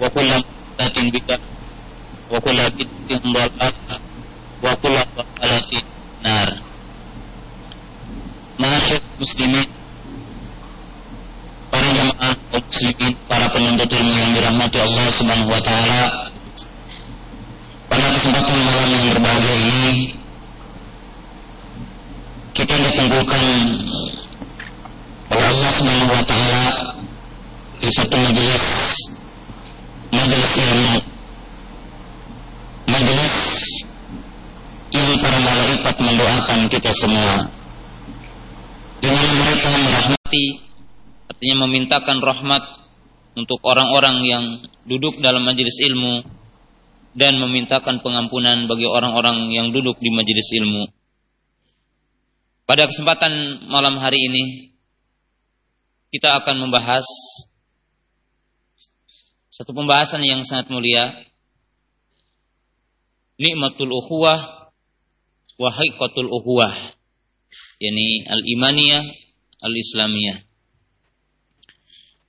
وكل محدثة بدعة وكل بدعة ضلالة وكل ضلالة نار Masyarakat muslimin para jemaah kaum muslimin para penuntut ilmu yang dirahmati Allah Subhanahu wa taala pada kesempatan malam yang berbahagia ini kita dikumpulkan oleh Allah Subhanahu wa taala di satu majelis majelis ilmu majelis yang para malaikat mendoakan kita semua mana mereka merahmati artinya memintakan rahmat untuk orang-orang yang duduk dalam majelis ilmu dan memintakan pengampunan bagi orang-orang yang duduk di majelis ilmu. Pada kesempatan malam hari ini kita akan membahas satu pembahasan yang sangat mulia. Nikmatul ukhuwah wa haqiqatul ukhuwah. Yakni al-imaniyah al-islamiyah.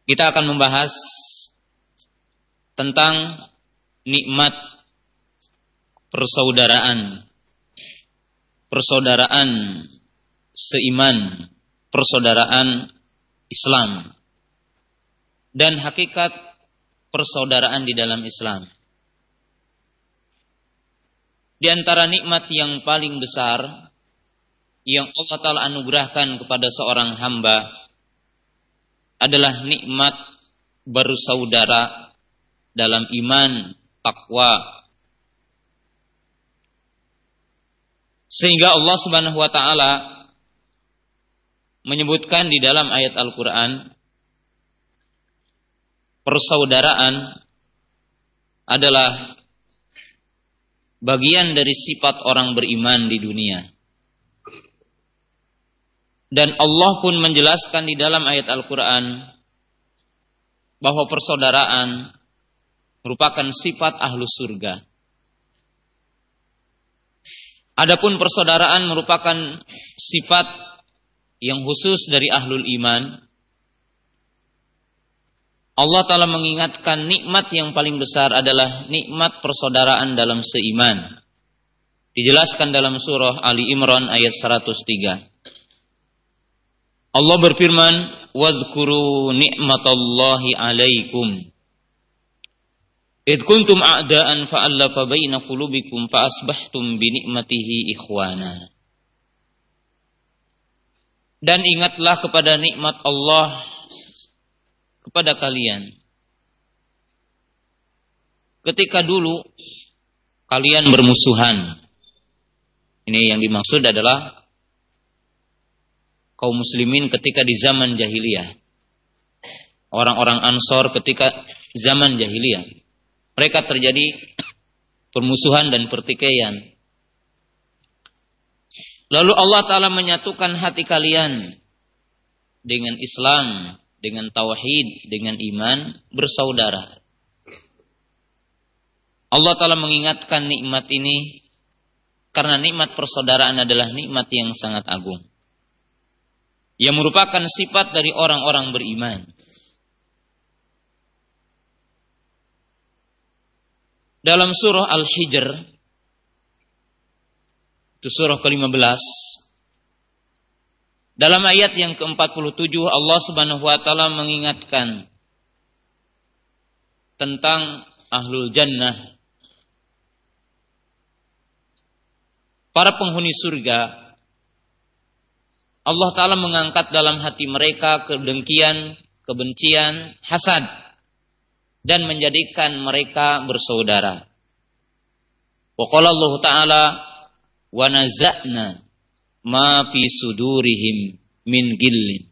Kita akan membahas tentang nikmat persaudaraan. Persaudaraan seiman. Persaudaraan Islam. Dan hakikat persaudaraan di dalam Islam. Di antara nikmat yang paling besar yang Allah Ta'ala anugerahkan kepada seorang hamba adalah nikmat bersaudara dalam iman, takwa. Sehingga Allah Subhanahu wa taala menyebutkan di dalam ayat Al-Qur'an persaudaraan adalah bagian dari sifat orang beriman di dunia. Dan Allah pun menjelaskan di dalam ayat Al-Quran bahwa persaudaraan merupakan sifat ahlu surga. Adapun persaudaraan merupakan sifat yang khusus dari ahlul iman Allah Ta'ala mengingatkan nikmat yang paling besar adalah nikmat persaudaraan dalam seiman. Dijelaskan dalam surah Ali Imran ayat 103. Allah berfirman, "Wadhkuru ni'matallahi 'alaikum." Id kuntum a'da'an fa'allafa baina qulubikum fa asbahtum. Dan ingatlah kepada nikmat Allah kepada kalian. Ketika dulu kalian bermusuhan. Ini yang dimaksud adalah kaum muslimin ketika di zaman jahiliyah. Orang-orang Ansor ketika zaman jahiliyah. Mereka terjadi permusuhan dan pertikaian. Lalu Allah Ta'ala menyatukan hati kalian dengan Islam dengan tauhid, dengan iman bersaudara. Allah Ta'ala mengingatkan nikmat ini karena nikmat persaudaraan adalah nikmat yang sangat agung. Yang merupakan sifat dari orang-orang beriman. Dalam surah Al-Hijr, itu surah ke-15, dalam ayat yang ke-47 Allah Subhanahu wa taala mengingatkan tentang ahlul jannah para penghuni surga Allah taala mengangkat dalam hati mereka kedengkian, kebencian, hasad dan menjadikan mereka bersaudara. Wa qala Allah taala wa naza'na ma fi sudurihim min gillin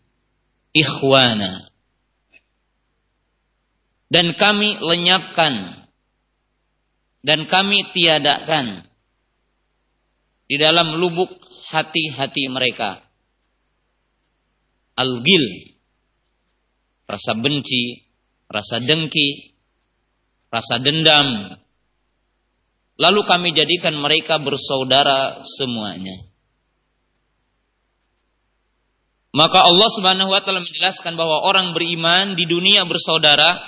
ikhwana. Dan kami lenyapkan. Dan kami tiadakan. Di dalam lubuk hati-hati mereka. Al-gil. Rasa benci rasa dengki rasa dendam. Lalu kami jadikan mereka bersaudara semuanya maka Allah Subhanahu wa taala menjelaskan bahwa orang beriman di dunia bersaudara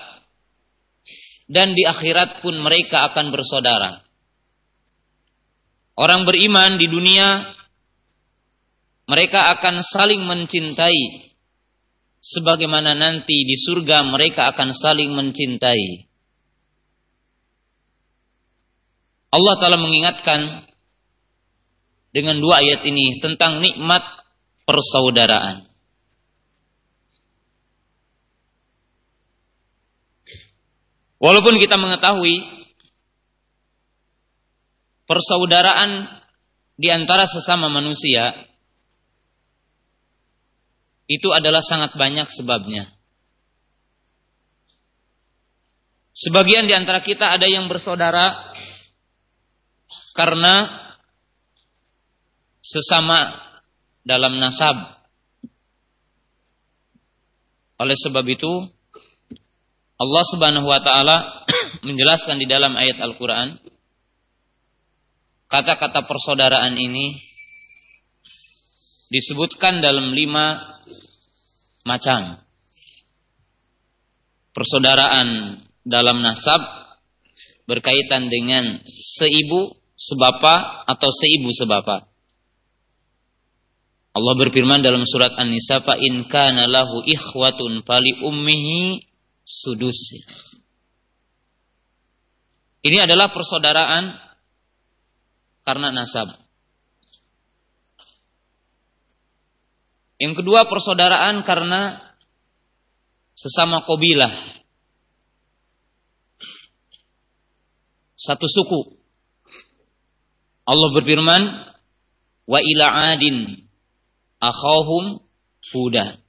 dan di akhirat pun mereka akan bersaudara. Orang beriman di dunia mereka akan saling mencintai sebagaimana nanti di surga mereka akan saling mencintai. Allah telah mengingatkan dengan dua ayat ini tentang nikmat persaudaraan. Walaupun kita mengetahui persaudaraan di antara sesama manusia itu adalah sangat banyak sebabnya. Sebagian di antara kita ada yang bersaudara karena sesama dalam nasab. Oleh sebab itu, Allah Subhanahu wa taala menjelaskan di dalam ayat Al-Qur'an kata-kata persaudaraan ini disebutkan dalam lima macam. Persaudaraan dalam nasab berkaitan dengan seibu sebapa atau seibu sebapa. Allah berfirman dalam surat An-Nisa fa in kana lahu ikhwatun fali ummihi sudus. Ini adalah persaudaraan karena nasab. Yang kedua persaudaraan karena sesama kobilah. Satu suku. Allah berfirman, wa ila adin akhahum huda.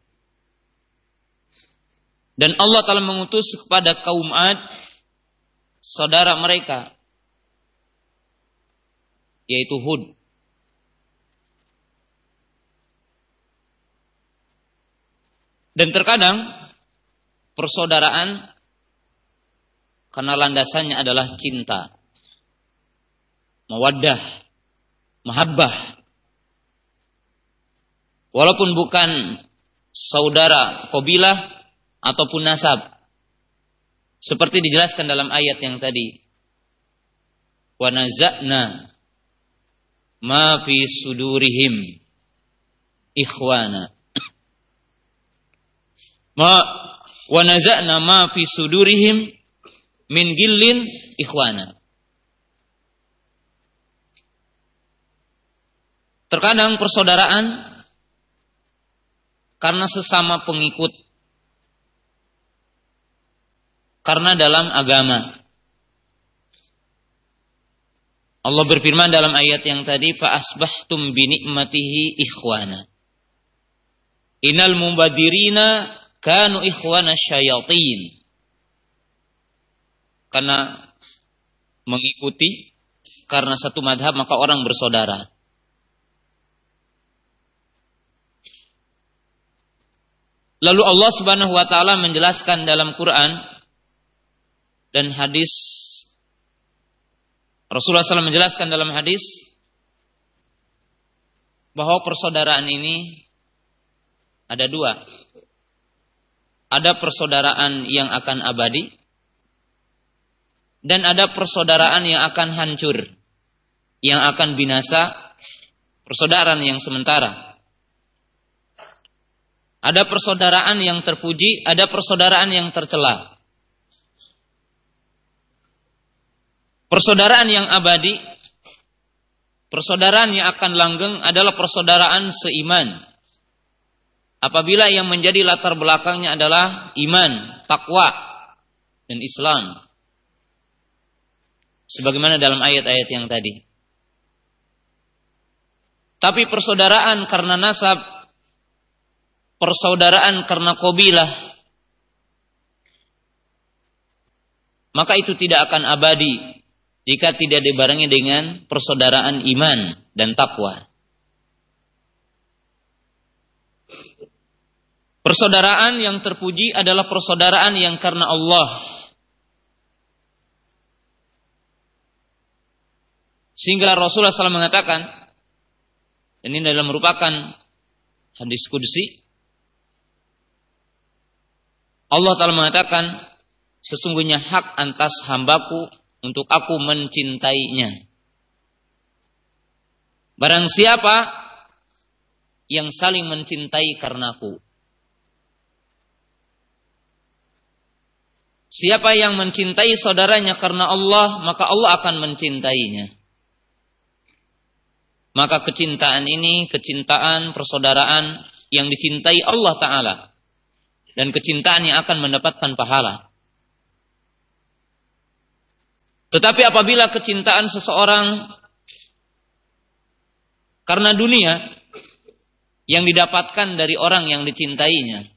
Dan Allah telah mengutus kepada kaum Ad saudara mereka yaitu Hud. Dan terkadang persaudaraan karena landasannya adalah cinta, mawaddah, mahabbah. Walaupun bukan saudara kabilah ataupun nasab. Seperti dijelaskan dalam ayat yang tadi. Wa naza'na ma fi sudurihim ikhwana. Ma wa ma fi sudurihim min gillin ikhwana. Terkadang persaudaraan karena sesama pengikut karena dalam agama. Allah berfirman dalam ayat yang tadi bi ni'matihi ikhwana. Innal mubadirina kanu ikhwana syayatin. Karena mengikuti karena satu madhab maka orang bersaudara. Lalu Allah Subhanahu wa taala menjelaskan dalam Quran dan hadis Rasulullah SAW menjelaskan dalam hadis bahwa persaudaraan ini ada dua. Ada persaudaraan yang akan abadi dan ada persaudaraan yang akan hancur, yang akan binasa, persaudaraan yang sementara. Ada persaudaraan yang terpuji, ada persaudaraan yang tercela. Persaudaraan yang abadi, persaudaraan yang akan langgeng adalah persaudaraan seiman. Apabila yang menjadi latar belakangnya adalah iman, takwa, dan Islam. Sebagaimana dalam ayat-ayat yang tadi. Tapi persaudaraan karena nasab, persaudaraan karena kobilah, maka itu tidak akan abadi jika tidak dibarengi dengan persaudaraan iman dan takwa. Persaudaraan yang terpuji adalah persaudaraan yang karena Allah. Sehingga Rasulullah SAW mengatakan, ini adalah merupakan hadis kudsi. Allah Ta'ala mengatakan, sesungguhnya hak antas hambaku untuk aku mencintainya. Barang siapa yang saling mencintai karenaku. Siapa yang mencintai saudaranya karena Allah, maka Allah akan mencintainya. Maka kecintaan ini, kecintaan persaudaraan yang dicintai Allah Ta'ala. Dan kecintaan yang akan mendapatkan pahala. Tetapi apabila kecintaan seseorang karena dunia yang didapatkan dari orang yang dicintainya.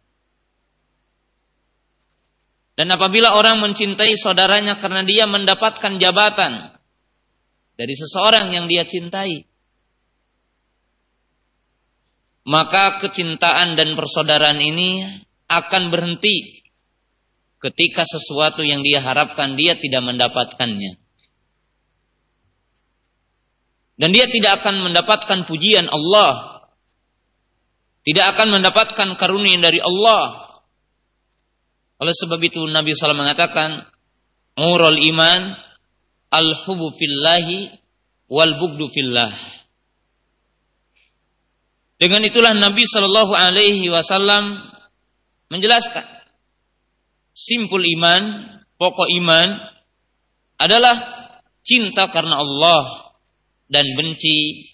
Dan apabila orang mencintai saudaranya karena dia mendapatkan jabatan dari seseorang yang dia cintai, maka kecintaan dan persaudaraan ini akan berhenti ketika sesuatu yang dia harapkan dia tidak mendapatkannya. Dan dia tidak akan mendapatkan pujian Allah. Tidak akan mendapatkan karunia dari Allah. Oleh sebab itu Nabi SAW mengatakan, Murul iman al-hubu fillahi wal bugdu fillah. Dengan itulah Nabi Shallallahu Alaihi Wasallam menjelaskan simpul iman, pokok iman adalah cinta karena Allah dan benci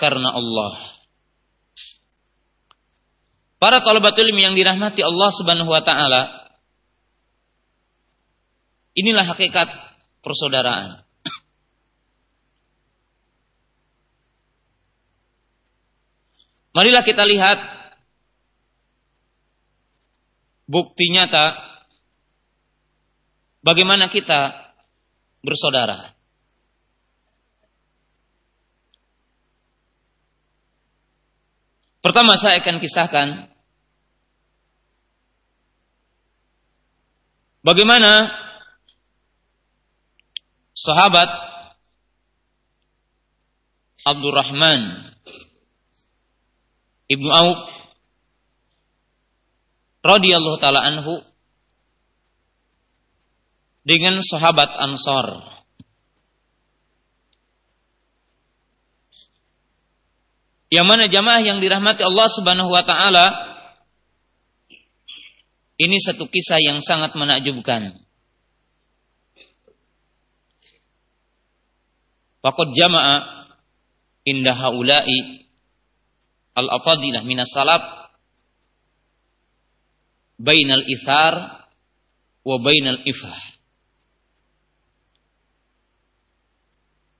karena Allah. Para talabatul ilmi yang dirahmati Allah Subhanahu wa taala inilah hakikat persaudaraan. Marilah kita lihat bukti nyata bagaimana kita bersaudara. Pertama saya akan kisahkan bagaimana sahabat Abdurrahman Ibnu Auf radhiyallahu taala anhu dengan sahabat Ansor. Yang mana jamaah yang dirahmati Allah Subhanahu wa taala ini satu kisah yang sangat menakjubkan. Faqad jama'a inda haula'i al-afadilah minas salaf bainal ithar wa bainal ifah.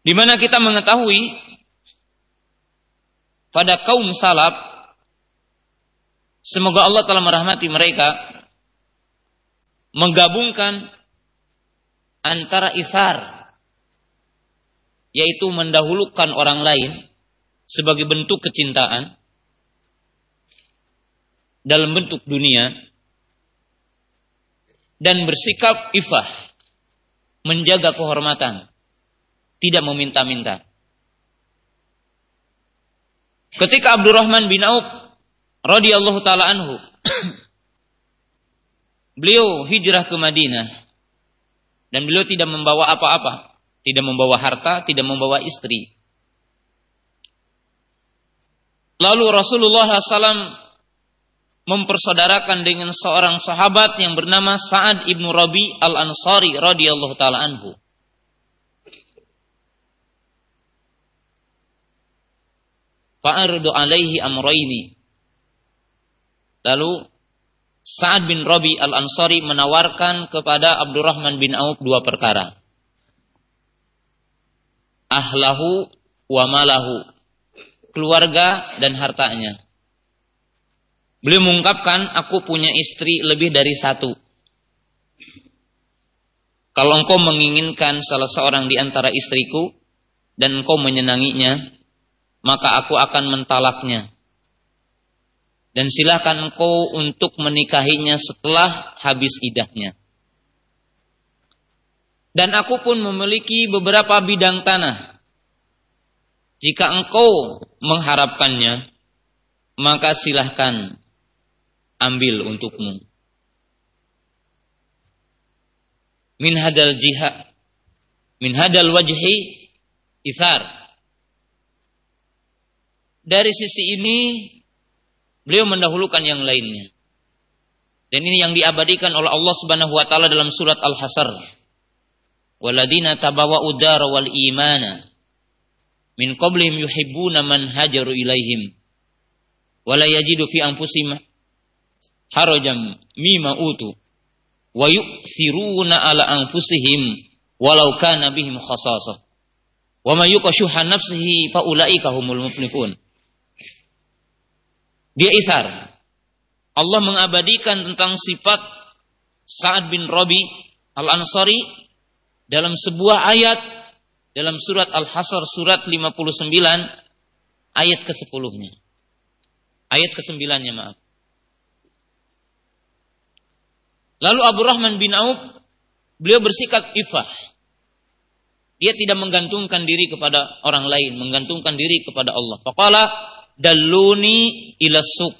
Di mana kita mengetahui pada kaum salaf semoga Allah telah merahmati mereka menggabungkan antara isar yaitu mendahulukan orang lain sebagai bentuk kecintaan dalam bentuk dunia dan bersikap ifah menjaga kehormatan tidak meminta-minta. Ketika Abdurrahman bin Auf radhiyallahu taala anhu beliau hijrah ke Madinah dan beliau tidak membawa apa-apa, tidak membawa harta, tidak membawa istri. Lalu Rasulullah SAW mempersaudarakan dengan seorang sahabat yang bernama Sa'ad ibnu Rabi al Ansari radhiyallahu taala anhu. alaihi amroini. Lalu Sa'ad bin Rabi al-Ansari menawarkan kepada Abdurrahman bin Auf dua perkara. Ahlahu wa malahu. Keluarga dan hartanya. Beliau mengungkapkan, aku punya istri lebih dari satu. Kalau engkau menginginkan salah seorang di antara istriku, dan engkau menyenanginya, maka aku akan mentalaknya. Dan silakan engkau untuk menikahinya setelah habis idahnya. Dan aku pun memiliki beberapa bidang tanah. Jika engkau mengharapkannya, maka silahkan ambil untukmu. min hadal jihad min hadal wajhi isar. Dari sisi ini beliau mendahulukan yang lainnya. Dan ini yang diabadikan oleh Allah Subhanahu wa taala dalam surat Al-Hasr. Waladina tabawa udar wal imana. Min qablihim yuhibbuna man hajaru ilaihim. Wala yajidu fi anfusihim harajam mima utu wa yu'siruna ala anfusihim walau kana bihim khasasah wa may yuqashuha nafsihi fa ulaika humul muflihun dia isar Allah mengabadikan tentang sifat Sa'ad bin Rabi Al-Ansari dalam sebuah ayat dalam surat Al-Hasr surat 59 ayat ke-10-nya. Ayat ke-9-nya maaf. Lalu Abu Rahman bin Auf beliau bersikap ifah. Dia tidak menggantungkan diri kepada orang lain, menggantungkan diri kepada Allah. Faqala dalluni ila suq.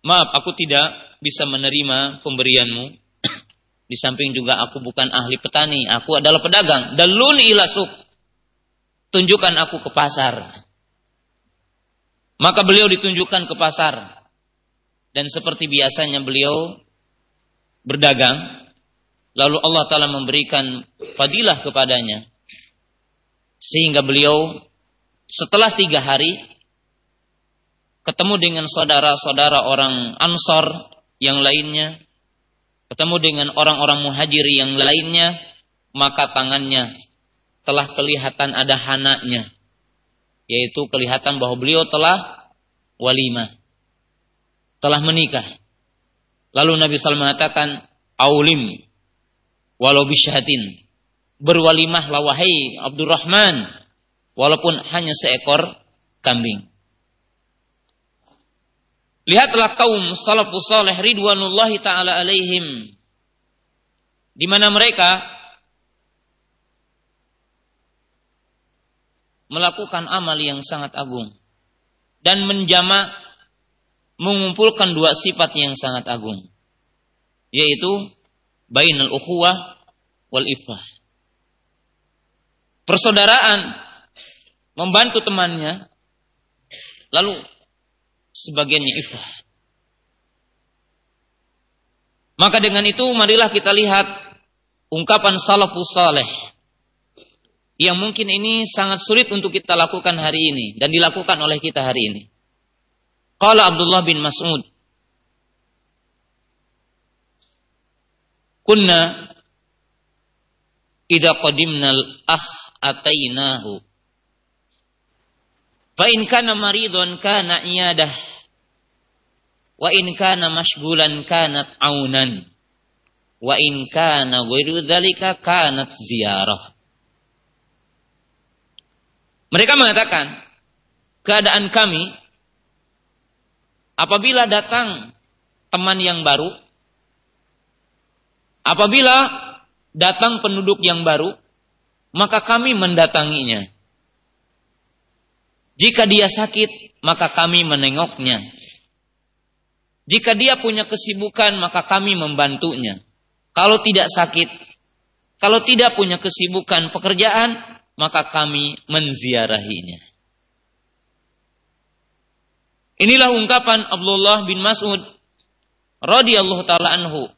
Maaf, aku tidak bisa menerima pemberianmu. Di samping juga aku bukan ahli petani, aku adalah pedagang. Dalluni ila suq. Tunjukkan aku ke pasar. Maka beliau ditunjukkan ke pasar. Dan seperti biasanya beliau berdagang, lalu Allah Ta'ala memberikan fadilah kepadanya. Sehingga beliau setelah tiga hari ketemu dengan saudara-saudara orang Ansor yang lainnya, ketemu dengan orang-orang muhajir yang lainnya, maka tangannya telah kelihatan ada hanaknya, yaitu kelihatan bahwa beliau telah walimah telah menikah. Lalu Nabi SAW mengatakan, Aulim, walau bisyahatin. Berwalimah lawahai Abdurrahman, walaupun hanya seekor kambing. Lihatlah kaum salafus salih ridwanullahi taala alaihim di mana mereka melakukan amal yang sangat agung dan menjama mengumpulkan dua sifat yang sangat agung yaitu bainal ukhuwah wal ifah persaudaraan membantu temannya lalu sebagiannya ifah maka dengan itu marilah kita lihat ungkapan salafus saleh yang mungkin ini sangat sulit untuk kita lakukan hari ini dan dilakukan oleh kita hari ini Qala Abdullah bin Mas'ud. Kunna idza qadimna al-akh atainahu. Fa in kana maridun kana iyadah. Wa in kana mashghulan kanat aunan. Wa in kana ghairu dzalika kanat ziyarah. Mereka mengatakan keadaan kami Apabila datang teman yang baru, apabila datang penduduk yang baru, maka kami mendatanginya. Jika dia sakit, maka kami menengoknya. Jika dia punya kesibukan, maka kami membantunya. Kalau tidak sakit, kalau tidak punya kesibukan pekerjaan, maka kami menziarahinya. Inilah ungkapan Abdullah bin Mas'ud radhiyallahu taala anhu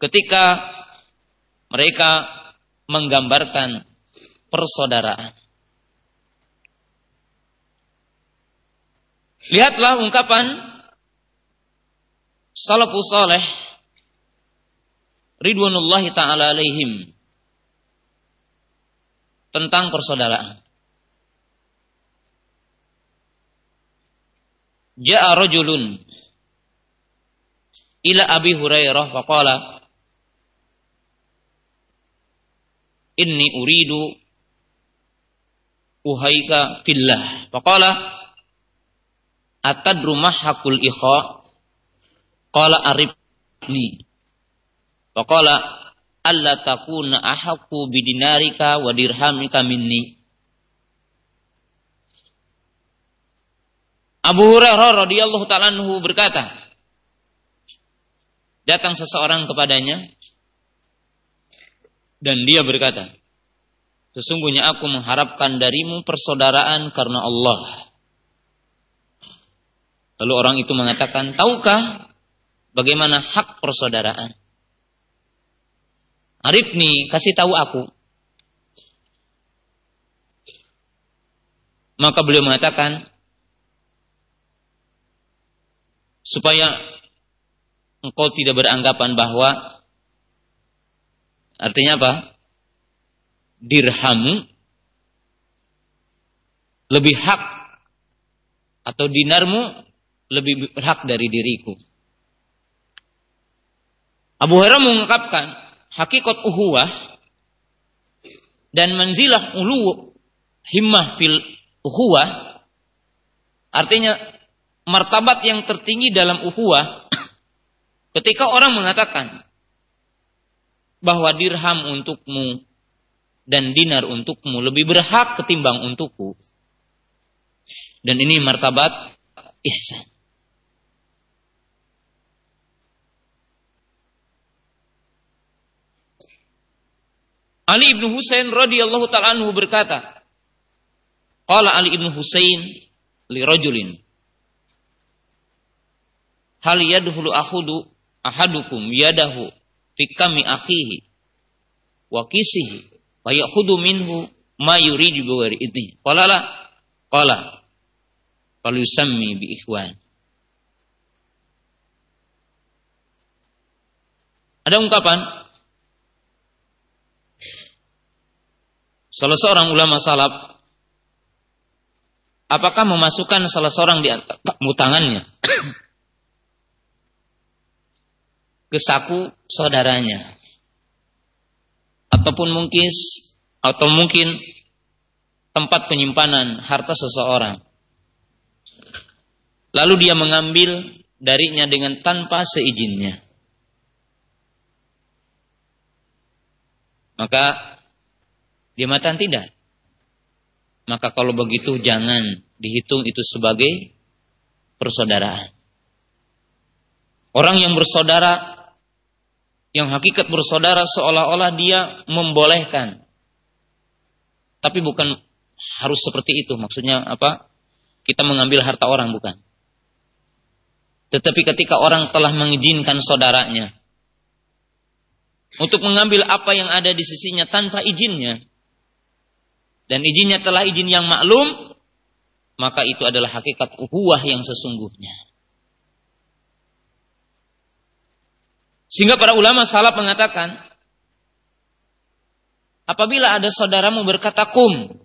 ketika mereka menggambarkan persaudaraan. Lihatlah ungkapan salafus saleh ridwanullahi taala alaihim tentang persaudaraan. Ja'a rajulun ila Abi Hurairah faqala Inni uridu uhaika fillah. Faqala atadru mahakul ikha? Qala arifni. Faqala alla takuna ahaku bidinarika wa dirhamika minni. Abu Hurairah radhiyallahu taala berkata Datang seseorang kepadanya dan dia berkata, Sesungguhnya aku mengharapkan darimu persaudaraan karena Allah. Lalu orang itu mengatakan, tahukah bagaimana hak persaudaraan? Arif nih, kasih tahu aku. Maka beliau mengatakan, supaya engkau tidak beranggapan bahwa artinya apa? Dirhamu lebih hak atau dinarmu lebih hak dari diriku. Abu Hurairah mengungkapkan hakikat uhuwah dan manzilah ulu himmah fil uhuwah artinya martabat yang tertinggi dalam uhuwah ketika orang mengatakan bahwa dirham untukmu dan dinar untukmu lebih berhak ketimbang untukku. Dan ini martabat ihsan. Ali ibnu Husain radhiyallahu taala anhu berkata, Qala Ali ibnu Husain li rajulin hal yadhulu ahudu ahadukum yadahu fi kami akhihi wa kisihi wa yahudu minhu ma yuridu bi ghairi idhi. Qala la qala falyusammi bi ikhwan. Ada ungkapan? Salah seorang ulama salaf apakah memasukkan salah seorang di tangannya ke saku saudaranya. Ataupun mungkin atau mungkin tempat penyimpanan harta seseorang. Lalu dia mengambil darinya dengan tanpa seizinnya. Maka dia matan tidak. Maka kalau begitu jangan dihitung itu sebagai persaudaraan. Orang yang bersaudara yang hakikat bersaudara seolah-olah dia membolehkan. Tapi bukan harus seperti itu. Maksudnya apa? Kita mengambil harta orang bukan. Tetapi ketika orang telah mengizinkan saudaranya untuk mengambil apa yang ada di sisinya tanpa izinnya dan izinnya telah izin yang maklum, maka itu adalah hakikat uhuwah yang sesungguhnya. Sehingga para ulama salaf mengatakan, apabila ada saudaramu berkata kum,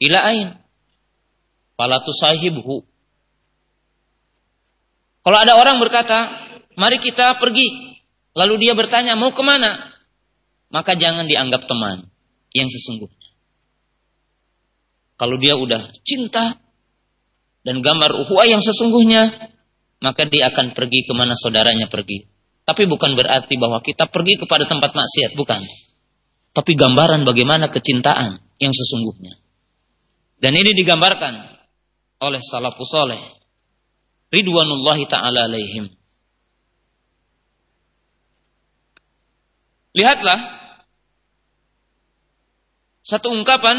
ila ain, fala tusahibhu. Kalau ada orang berkata, mari kita pergi, lalu dia bertanya, mau ke mana? Maka jangan dianggap teman yang sesungguhnya. Kalau dia udah cinta dan gambar uhuah yang sesungguhnya, maka dia akan pergi ke mana saudaranya pergi. Tapi bukan berarti bahwa kita pergi kepada tempat maksiat, bukan. Tapi gambaran bagaimana kecintaan yang sesungguhnya. Dan ini digambarkan oleh salafus soleh. Ridwanullahi ta'ala alaihim. Lihatlah satu ungkapan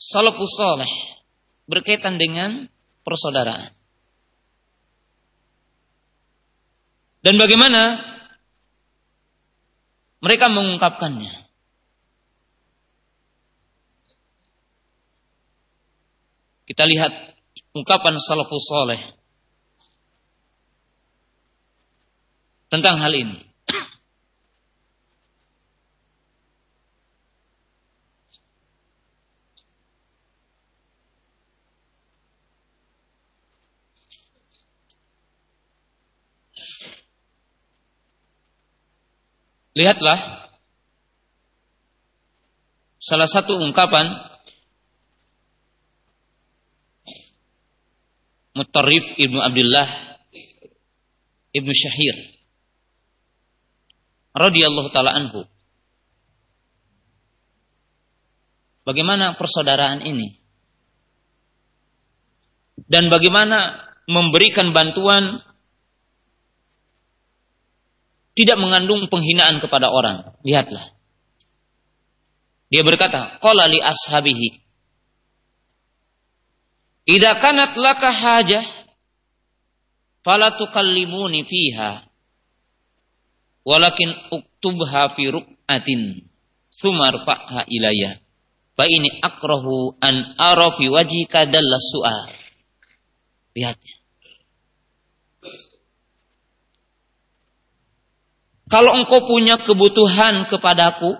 salafus soleh berkaitan dengan persaudaraan. Dan bagaimana mereka mengungkapkannya? Kita lihat ungkapan salafus soleh tentang hal ini. Lihatlah salah satu ungkapan Mutarrif Ibnu Abdullah Ibnu Syahir radhiyallahu taala anhu. Bagaimana persaudaraan ini? Dan bagaimana memberikan bantuan tidak mengandung penghinaan kepada orang. Lihatlah. Dia berkata, qala li ashabihi Idza kanat laka hajah fala tukallimuni fiha walakin uktubha fi ru'atin sumar fa'ha ilayya fa ini akrahu an ara fi dalla su'al lihat Kalau engkau punya kebutuhan kepadaku,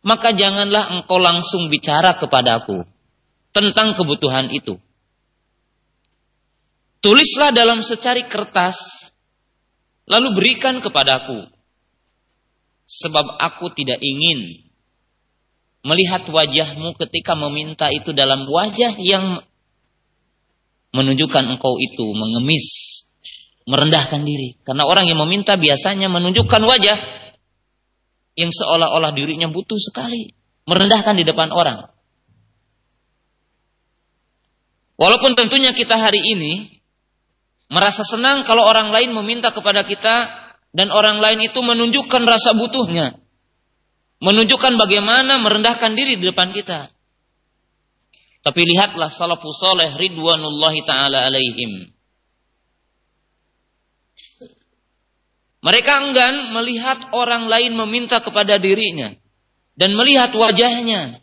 maka janganlah engkau langsung bicara kepadaku tentang kebutuhan itu. Tulislah dalam secari kertas, lalu berikan kepadaku. Sebab aku tidak ingin melihat wajahmu ketika meminta itu dalam wajah yang menunjukkan engkau itu mengemis, merendahkan diri. Karena orang yang meminta biasanya menunjukkan wajah yang seolah-olah dirinya butuh sekali, merendahkan di depan orang. Walaupun tentunya kita hari ini merasa senang kalau orang lain meminta kepada kita dan orang lain itu menunjukkan rasa butuhnya. Menunjukkan bagaimana merendahkan diri di depan kita. Tapi lihatlah salafus soleh ridwanullahi ta'ala alaihim. Mereka enggan melihat orang lain meminta kepada dirinya. Dan melihat wajahnya.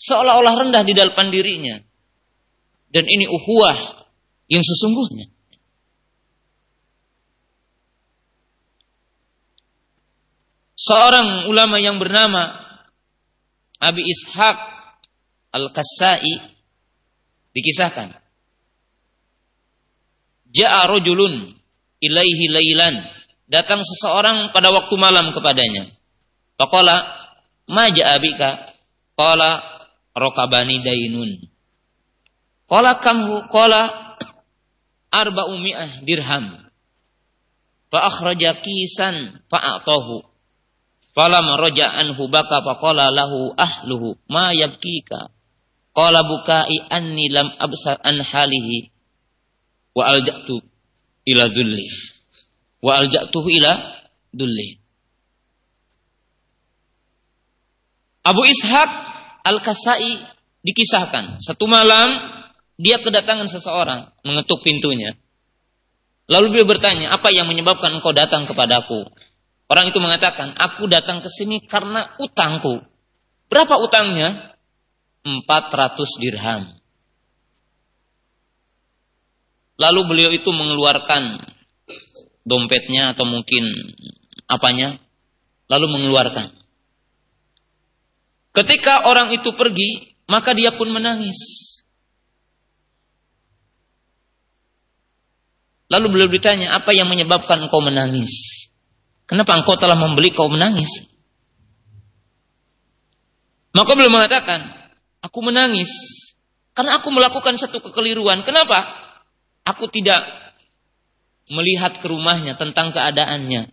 Seolah-olah rendah di depan dirinya. Dan ini uhuah yang sesungguhnya. Seorang ulama yang bernama Abi Ishaq Al-Kassai dikisahkan. Ja'a rajulun ilaihi lailan. Datang seseorang pada waktu malam kepadanya. Faqala, "Ma ja'a bika?" Qala, "Rokabani dainun." Qala kamhu qala arba'u mi'ah dirham. Fa akhraja kisan fa a'tahu. Falam raja anhu baka fa qala lahu ahluhu ma yabkika. Qala bukai anni lam absar an halihi wa alja'tu ila dhulli. Wa alja'tuhu ila dhulli. Abu Ishaq Al-Kasai dikisahkan satu malam dia kedatangan seseorang mengetuk pintunya. Lalu dia bertanya, apa yang menyebabkan engkau datang kepadaku? Orang itu mengatakan, aku datang ke sini karena utangku. Berapa utangnya? 400 dirham. Lalu beliau itu mengeluarkan dompetnya atau mungkin apanya. Lalu mengeluarkan. Ketika orang itu pergi, maka dia pun menangis. Lalu beliau ditanya, apa yang menyebabkan engkau menangis? Kenapa engkau telah membeli kau menangis? Maka beliau mengatakan, aku menangis karena aku melakukan satu kekeliruan. Kenapa? Aku tidak melihat ke rumahnya tentang keadaannya.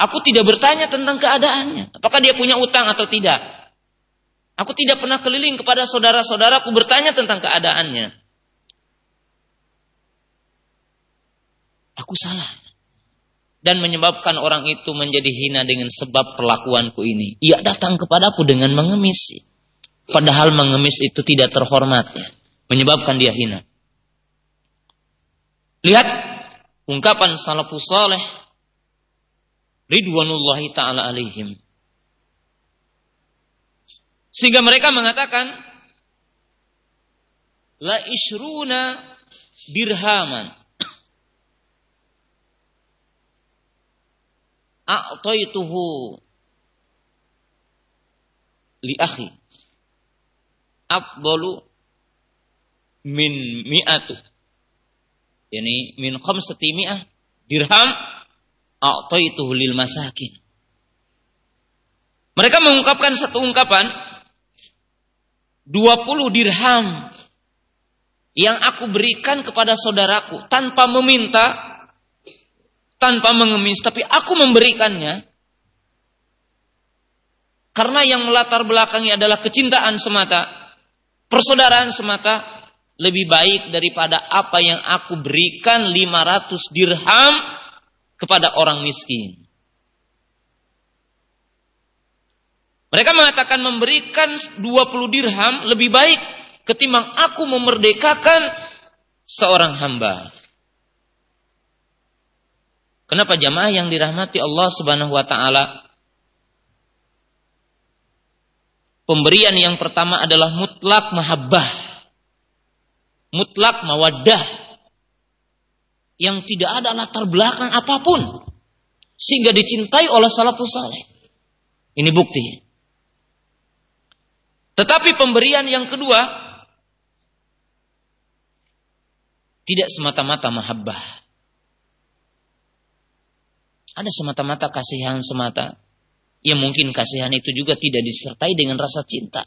Aku tidak bertanya tentang keadaannya. Apakah dia punya utang atau tidak? Aku tidak pernah keliling kepada saudara-saudaraku bertanya tentang keadaannya. Aku salah. Dan menyebabkan orang itu menjadi hina dengan sebab perlakuanku ini. Ia datang kepadaku dengan mengemis. Padahal mengemis itu tidak terhormat. Menyebabkan dia hina. Lihat ungkapan salafus saleh ridwanullahi taala alaihim. Sehingga mereka mengatakan la isruna dirhaman. A'taituhu li akhi. Afdalu min mi'atu yani min khamsati mi'ah dirham a'taituhu lil masakin. Mereka mengungkapkan satu ungkapan 20 dirham yang aku berikan kepada saudaraku tanpa meminta tanpa mengemis, tapi aku memberikannya karena yang melatar belakangnya adalah kecintaan semata, persaudaraan semata, lebih baik daripada apa yang aku berikan 500 dirham kepada orang miskin. Mereka mengatakan memberikan 20 dirham lebih baik ketimbang aku memerdekakan seorang hamba. Kenapa jamaah yang dirahmati Allah Subhanahu wa taala? Pemberian yang pertama adalah mutlak mahabbah. Mutlak mawaddah. Yang tidak ada latar belakang apa pun. Sehingga dicintai oleh salafus saleh. Ini bukti. Tetapi pemberian yang kedua tidak semata-mata mahabbah. Ada semata-mata kasihan semata. Ya mungkin kasihan itu juga tidak disertai dengan rasa cinta.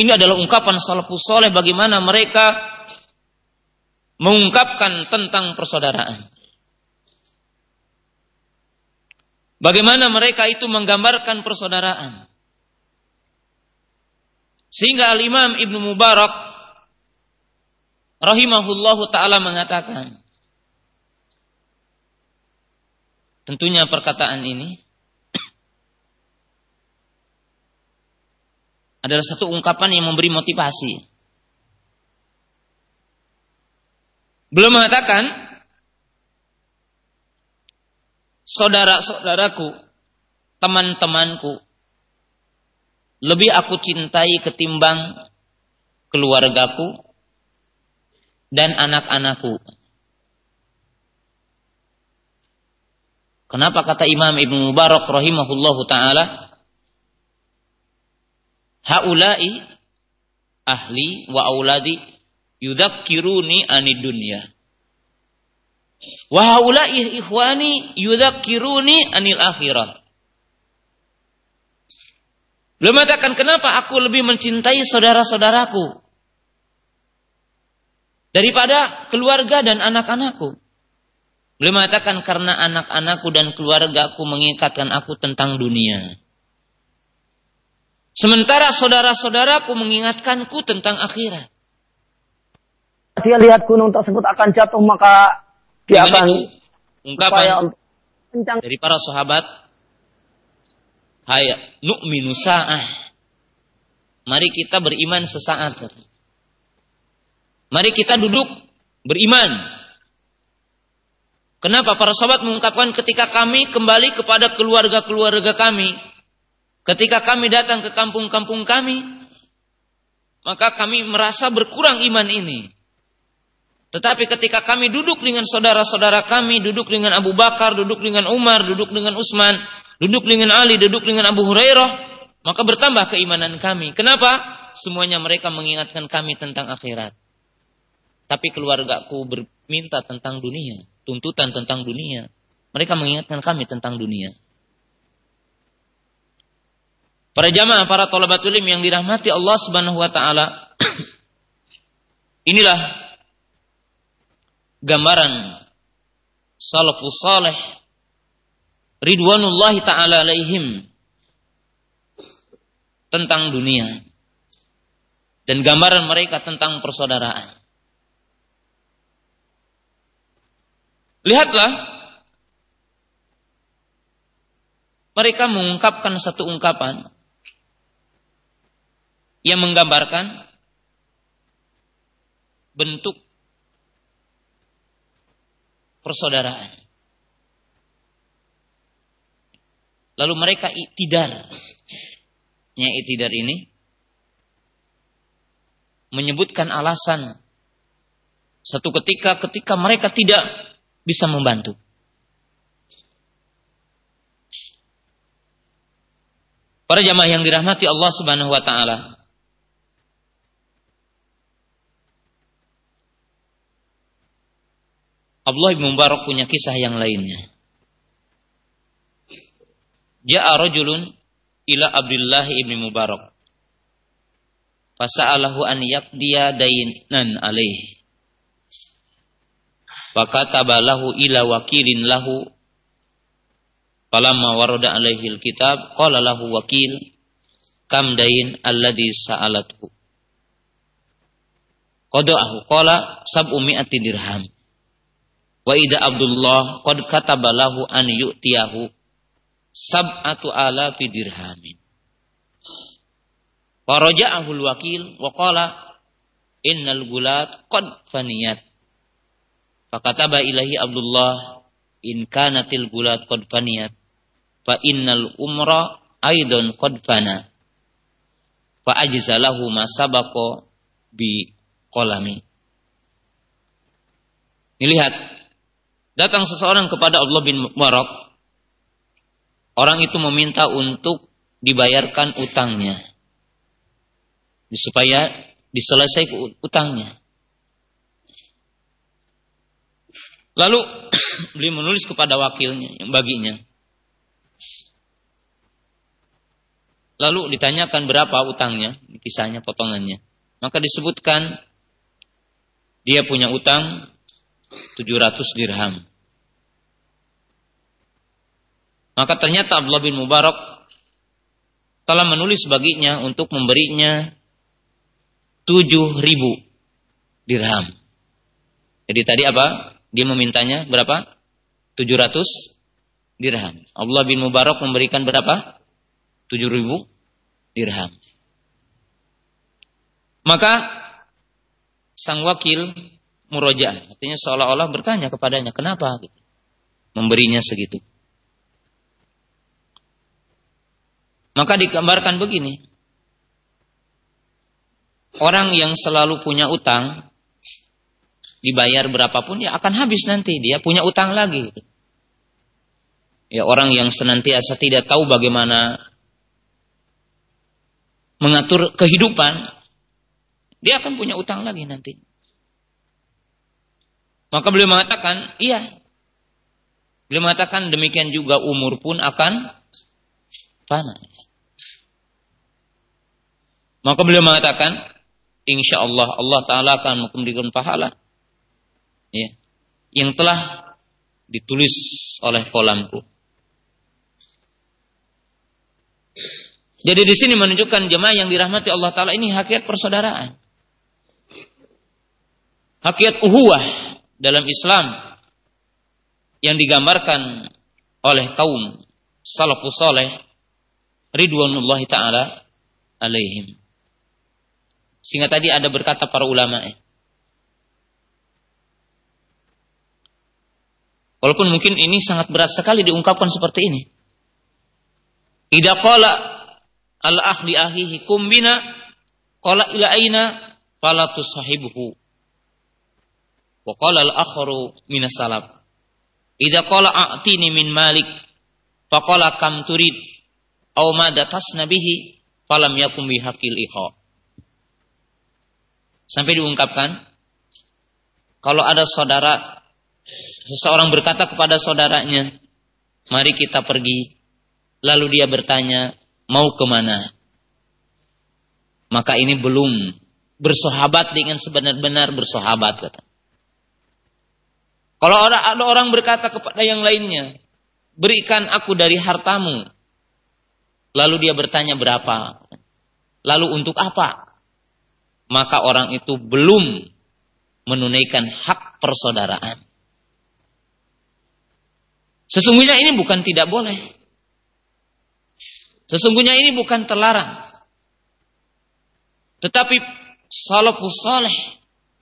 Ini adalah ungkapan salafus soleh bagaimana mereka mengungkapkan tentang persaudaraan. Bagaimana mereka itu menggambarkan persaudaraan. Sehingga Al-Imam Ibnu Mubarak rahimahullahu taala mengatakan Tentunya perkataan ini adalah satu ungkapan yang memberi motivasi. Belum mengatakan saudara-saudaraku, teman-temanku lebih aku cintai ketimbang keluargaku dan anak-anakku. Kenapa kata Imam Ibnu Mubarak rahimahullahu taala Haulai ahli wa auladi yudakkiruni anid dunya. Wa haulai ikhwani yudakkiruni anil akhirah. Beliau mengatakan kenapa aku lebih mencintai saudara-saudaraku daripada keluarga dan anak-anakku. Beliau mengatakan karena anak-anakku dan keluargaku mengikatkan aku tentang dunia. Sementara saudara-saudaraku mengingatkanku tentang akhirat. Dia lihat gunung tersebut akan jatuh maka dia akan ungkapan dari para sahabat Hai nu'minu sa'ah. Mari kita beriman sesaat. Mari kita duduk beriman. Kenapa para sahabat mengungkapkan ketika kami kembali kepada keluarga-keluarga kami, ketika kami datang ke kampung-kampung kami, maka kami merasa berkurang iman ini. Tetapi ketika kami duduk dengan saudara-saudara kami, duduk dengan Abu Bakar, duduk dengan Umar, duduk dengan Utsman, duduk dengan Ali, duduk dengan Abu Hurairah, maka bertambah keimanan kami. Kenapa? Semuanya mereka mengingatkan kami tentang akhirat. Tapi keluargaku berminta tentang dunia, tuntutan tentang dunia. Mereka mengingatkan kami tentang dunia. Para jamaah, para tolabatul ilim yang dirahmati Allah Subhanahu wa taala. inilah gambaran salafus saleh ridwanullahi taala alaihim tentang dunia dan gambaran mereka tentang persaudaraan. Lihatlah mereka mengungkapkan satu ungkapan yang menggambarkan bentuk persaudaraan. Lalu mereka iktidar. Yang iktidar ini menyebutkan alasan satu ketika ketika mereka tidak bisa membantu. Para jamaah yang dirahmati Allah Subhanahu wa taala. Abdullah bin Mubarak punya kisah yang lainnya. Ja'a rajulun ila Abdullah ibn Mubarak. Fasa'alahu an yaqdiya dainan alaih. Fakataba lahu ila wakilin lahu. Falamma warada alaihi alkitab qala lahu wakil kam dain alladhi sa'alathu. Qada'ahu qala sab'u mi'ati dirham. Wa ida Abdullah qad kataba lahu an yu'tiyahu sab'atu alafi dirhamin. Faraja'ahu al-wakil wa qala innal gulat qad faniyat. Fakataba ilahi Abdullah in kanatil gulat qad faniyat fa innal umra aidan qad fana. Fa ajzalahu ma sabaqa bi qalami. Dilihat Datang seseorang kepada Allah bin Mubarak. Orang itu meminta untuk dibayarkan utangnya. Supaya diselesaikan utangnya. Lalu beliau menulis kepada wakilnya yang baginya. Lalu ditanyakan berapa utangnya, kisahnya potongannya. Maka disebutkan dia punya utang 700 dirham. Maka ternyata Abdullah bin Mubarak telah menulis baginya untuk memberinya tujuh ribu dirham. Jadi tadi apa? Dia memintanya berapa? Tujuh ratus dirham. Abdullah bin Mubarak memberikan berapa? Tujuh ribu dirham. Maka sang wakil murojaah, artinya seolah-olah bertanya kepadanya, kenapa gitu? memberinya segitu. Maka digambarkan begini. Orang yang selalu punya utang, dibayar berapapun ya akan habis nanti. Dia punya utang lagi. Ya orang yang senantiasa tidak tahu bagaimana mengatur kehidupan, dia akan punya utang lagi nanti. Maka beliau mengatakan, iya. Beliau mengatakan demikian juga umur pun akan fana. Maka beliau mengatakan, insya Allah Allah Taala akan memberikan pahala, ya, yang telah ditulis oleh kolamku. Jadi di sini menunjukkan jemaah yang dirahmati Allah Taala ini hakikat persaudaraan, hakikat uhuwah dalam Islam yang digambarkan oleh kaum salafus soleh ridwanullahi taala alaihim. Sehingga tadi ada berkata para ulama. Eh. Walaupun mungkin ini sangat berat sekali diungkapkan seperti ini. Ida qala al ahli ahihi kumbina qala ila aina fala tusahibuhu. Wa qala al akharu min salaf. Ida qala a'tini min malik faqala kam turid aw bihi falam yakum bihaqil iqa. Sampai diungkapkan, kalau ada saudara, seseorang berkata kepada saudaranya, mari kita pergi. Lalu dia bertanya, mau ke mana? Maka ini belum bersahabat dengan sebenar-benar bersahabat. Kata. Kalau ada orang berkata kepada yang lainnya, berikan aku dari hartamu. Lalu dia bertanya berapa? Lalu untuk apa? Maka orang itu belum menunaikan hak persaudaraan. Sesungguhnya ini bukan tidak boleh. Sesungguhnya ini bukan terlarang. Tetapi salafus saleh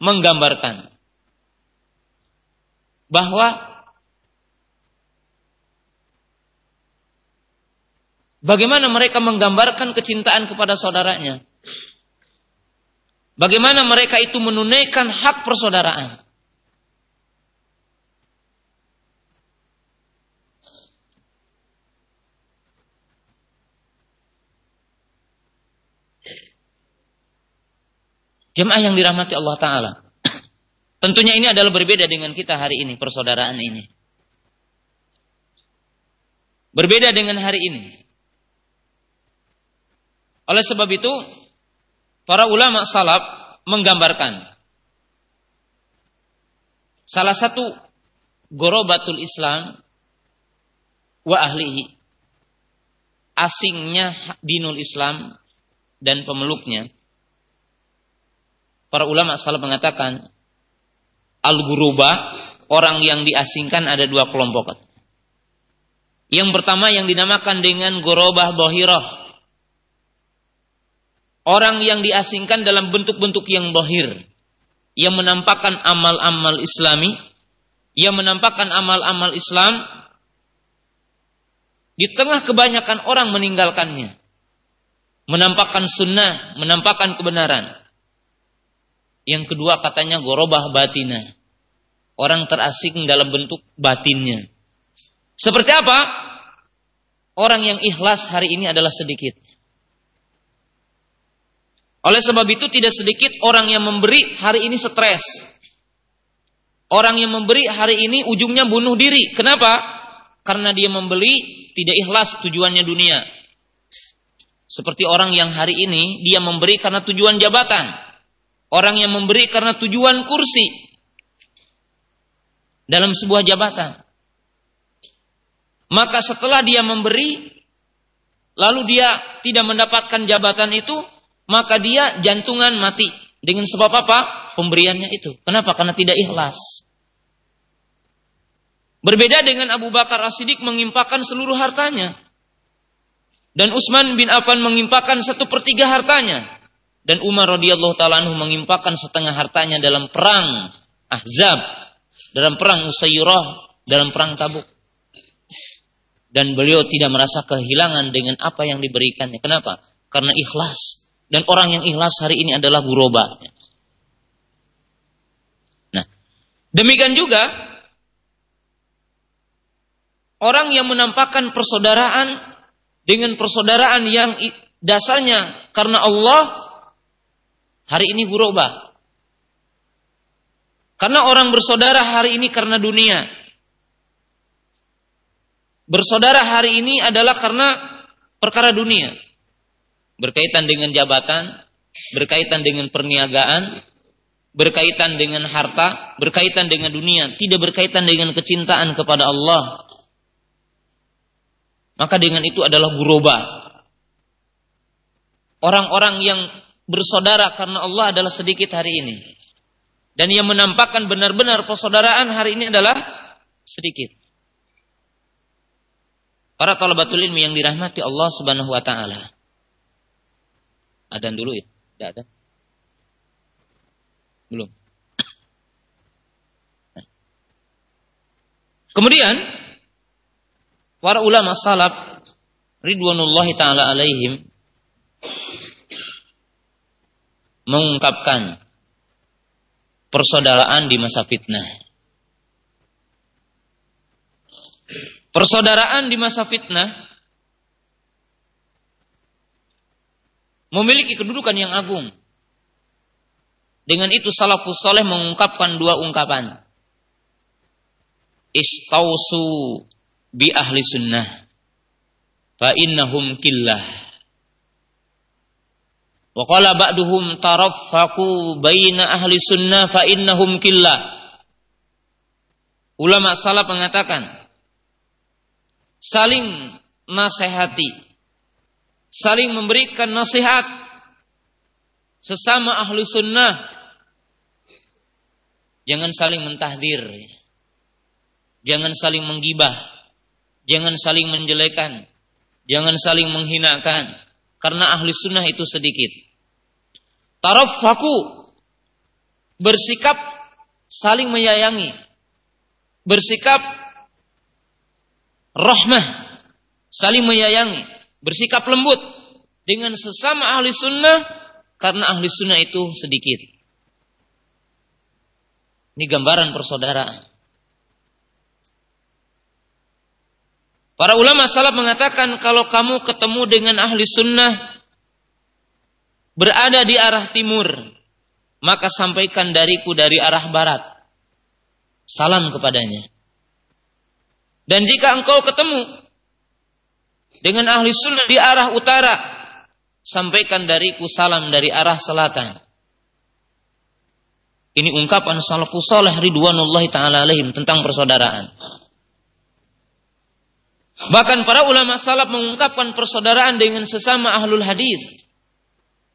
menggambarkan bahwa bagaimana mereka menggambarkan kecintaan kepada saudaranya. Bagaimana mereka itu menunaikan hak persaudaraan. Jemaah yang dirahmati Allah Ta'ala. Tentunya ini adalah berbeda dengan kita hari ini, persaudaraan ini. Berbeda dengan hari ini. Oleh sebab itu, para ulama salaf menggambarkan salah satu gorobatul Islam wa ahlihi asingnya dinul Islam dan pemeluknya para ulama salaf mengatakan al-guruba orang yang diasingkan ada dua kelompok. Yang pertama yang dinamakan dengan gorobah bohiroh. Orang yang diasingkan dalam bentuk-bentuk yang bohir. Yang menampakkan amal-amal islami. Yang menampakkan amal-amal Islam. Di tengah kebanyakan orang meninggalkannya. Menampakkan sunnah, menampakkan kebenaran. Yang kedua katanya gorobah batina. Orang terasing dalam bentuk batinnya seperti apa? Orang yang ikhlas hari ini adalah sedikit. Oleh sebab itu tidak sedikit orang yang memberi hari ini stres. Orang yang memberi hari ini ujungnya bunuh diri. Kenapa? Karena dia membeli tidak ikhlas tujuannya dunia. Seperti orang yang hari ini dia memberi karena tujuan jabatan. Orang yang memberi karena tujuan kursi. Dalam sebuah jabatan. Maka setelah dia memberi, lalu dia tidak mendapatkan jabatan itu, maka dia jantungan mati. Dengan sebab apa? Pemberiannya itu. Kenapa? Karena tidak ikhlas. Berbeda dengan Abu Bakar As-Siddiq mengimpakan seluruh hartanya. Dan Utsman bin Affan mengimpakan satu per tiga hartanya. Dan Umar radhiyallahu taala mengimpakan setengah hartanya dalam perang Ahzab, dalam perang Usayyurah, dalam perang Tabuk dan beliau tidak merasa kehilangan dengan apa yang diberikannya. Kenapa? Karena ikhlas. Dan orang yang ikhlas hari ini adalah guroba. Nah, demikian juga orang yang menampakkan persaudaraan dengan persaudaraan yang dasarnya karena Allah hari ini guroba. Karena orang bersaudara hari ini karena dunia. Bersaudara hari ini adalah karena perkara dunia. Berkaitan dengan jabatan, berkaitan dengan perniagaan, berkaitan dengan harta, berkaitan dengan dunia, tidak berkaitan dengan kecintaan kepada Allah. Maka dengan itu adalah guroba. Orang-orang yang bersaudara karena Allah adalah sedikit hari ini. Dan yang menampakkan benar-benar persaudaraan hari ini adalah sedikit. Para talabatul ilmi yang dirahmati Allah Subhanahu wa taala. Adan dulu ya? Tidak ada. Belum. Kemudian para ulama salaf ridwanullahi taala alaihim mengungkapkan persaudaraan di masa fitnah. Persaudaraan di masa fitnah memiliki kedudukan yang agung. Dengan itu salafus soleh mengungkapkan dua ungkapan. Istausu bi ahli sunnah. Fa innahum killah. Wa qala ba'duhum taraffaku baina ahli sunnah fa innahum killah. Ulama salaf mengatakan, saling nasihati, saling memberikan nasihat sesama ahlu sunnah. Jangan saling mentahdir, jangan saling menggibah, jangan saling menjelekan, jangan saling menghinakan, karena ahli sunnah itu sedikit. Tarafaku bersikap saling menyayangi, bersikap rahmah, saling menyayangi, bersikap lembut dengan sesama ahli sunnah karena ahli sunnah itu sedikit. Ini gambaran persaudaraan. Para ulama salaf mengatakan kalau kamu ketemu dengan ahli sunnah berada di arah timur, maka sampaikan dariku dari arah barat. Salam kepadanya. Dan jika engkau ketemu dengan ahli sunnah di arah utara, sampaikan dariku salam dari arah selatan. Ini ungkapan salafus salih ridwanullahi taala alaihim tentang persaudaraan. Bahkan para ulama salaf mengungkapkan persaudaraan dengan sesama ahlul hadis.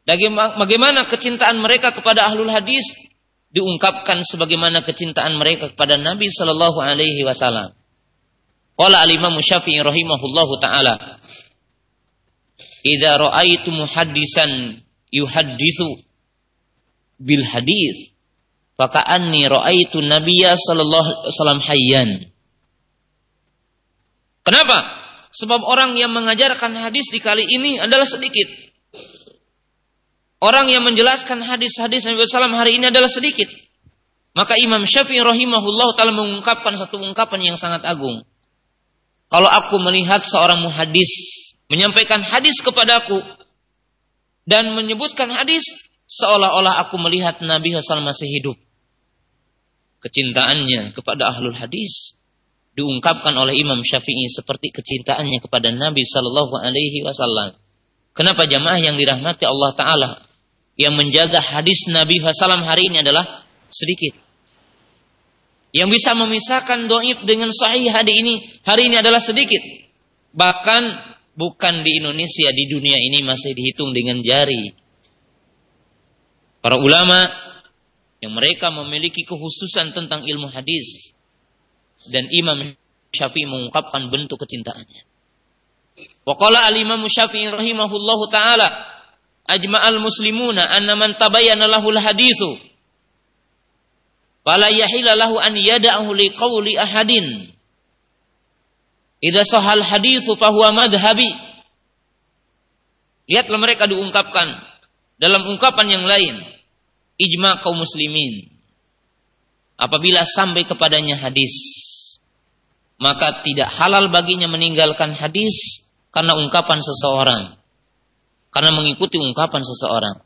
Bagaimana kecintaan mereka kepada ahlul hadis diungkapkan sebagaimana kecintaan mereka kepada Nabi Shallallahu Alaihi Wasallam. Qala al-Imam Syafi'i rahimahullahu taala, "Idza ra'aitu muhaddisan yuhadditsu bil hadis, faka'anni ra'aitu Nabiyya sallallahu alaihi wasallam hayyan." Kenapa? Sebab orang yang mengajarkan hadis di kali ini adalah sedikit. Orang yang menjelaskan hadis-hadis Nabi SAW hari ini adalah sedikit. Maka Imam Syafi'i rahimahullah ta'ala mengungkapkan satu ungkapan yang sangat agung. Kalau aku melihat seorang muhadis menyampaikan hadis kepadaku dan menyebutkan hadis seolah-olah aku melihat Nabi SAW masih hidup. Kecintaannya kepada ahlul hadis diungkapkan oleh Imam Syafi'i seperti kecintaannya kepada Nabi Shallallahu Alaihi Wasallam. Kenapa jamaah yang dirahmati Allah Taala yang menjaga hadis Nabi SAW hari ini adalah sedikit. Yang bisa memisahkan doib dengan sahih hari ini hari ini adalah sedikit. Bahkan bukan di Indonesia di dunia ini masih dihitung dengan jari. Para ulama yang mereka memiliki kekhususan tentang ilmu hadis dan Imam Syafi'i mengungkapkan bentuk kecintaannya. Waqala al-Imam Syafi'i rahimahullahu taala ajma'al muslimuna anna man tabayyana lahul hadithu fala yahila lahu an yada'ahu li qawli ahadin. Idza sahal hadithu fahuwa madhhabi. Lihatlah mereka diungkapkan dalam ungkapan yang lain. Ijma kaum muslimin. Apabila sampai kepadanya hadis maka tidak halal baginya meninggalkan hadis karena ungkapan seseorang. Karena mengikuti ungkapan seseorang.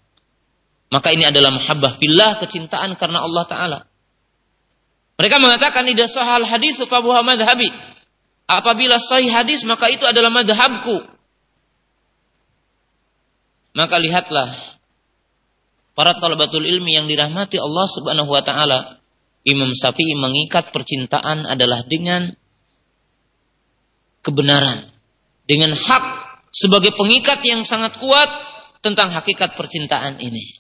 Maka ini adalah muhabbah fillah, kecintaan karena Allah Ta'ala. Mereka mengatakan tidak sahal hadis fabuha madhabi. Apabila sahih hadis maka itu adalah madhabku. Maka lihatlah para talabatul ilmi yang dirahmati Allah Subhanahu wa taala. Imam Syafi'i mengikat percintaan adalah dengan kebenaran, dengan hak sebagai pengikat yang sangat kuat tentang hakikat percintaan ini.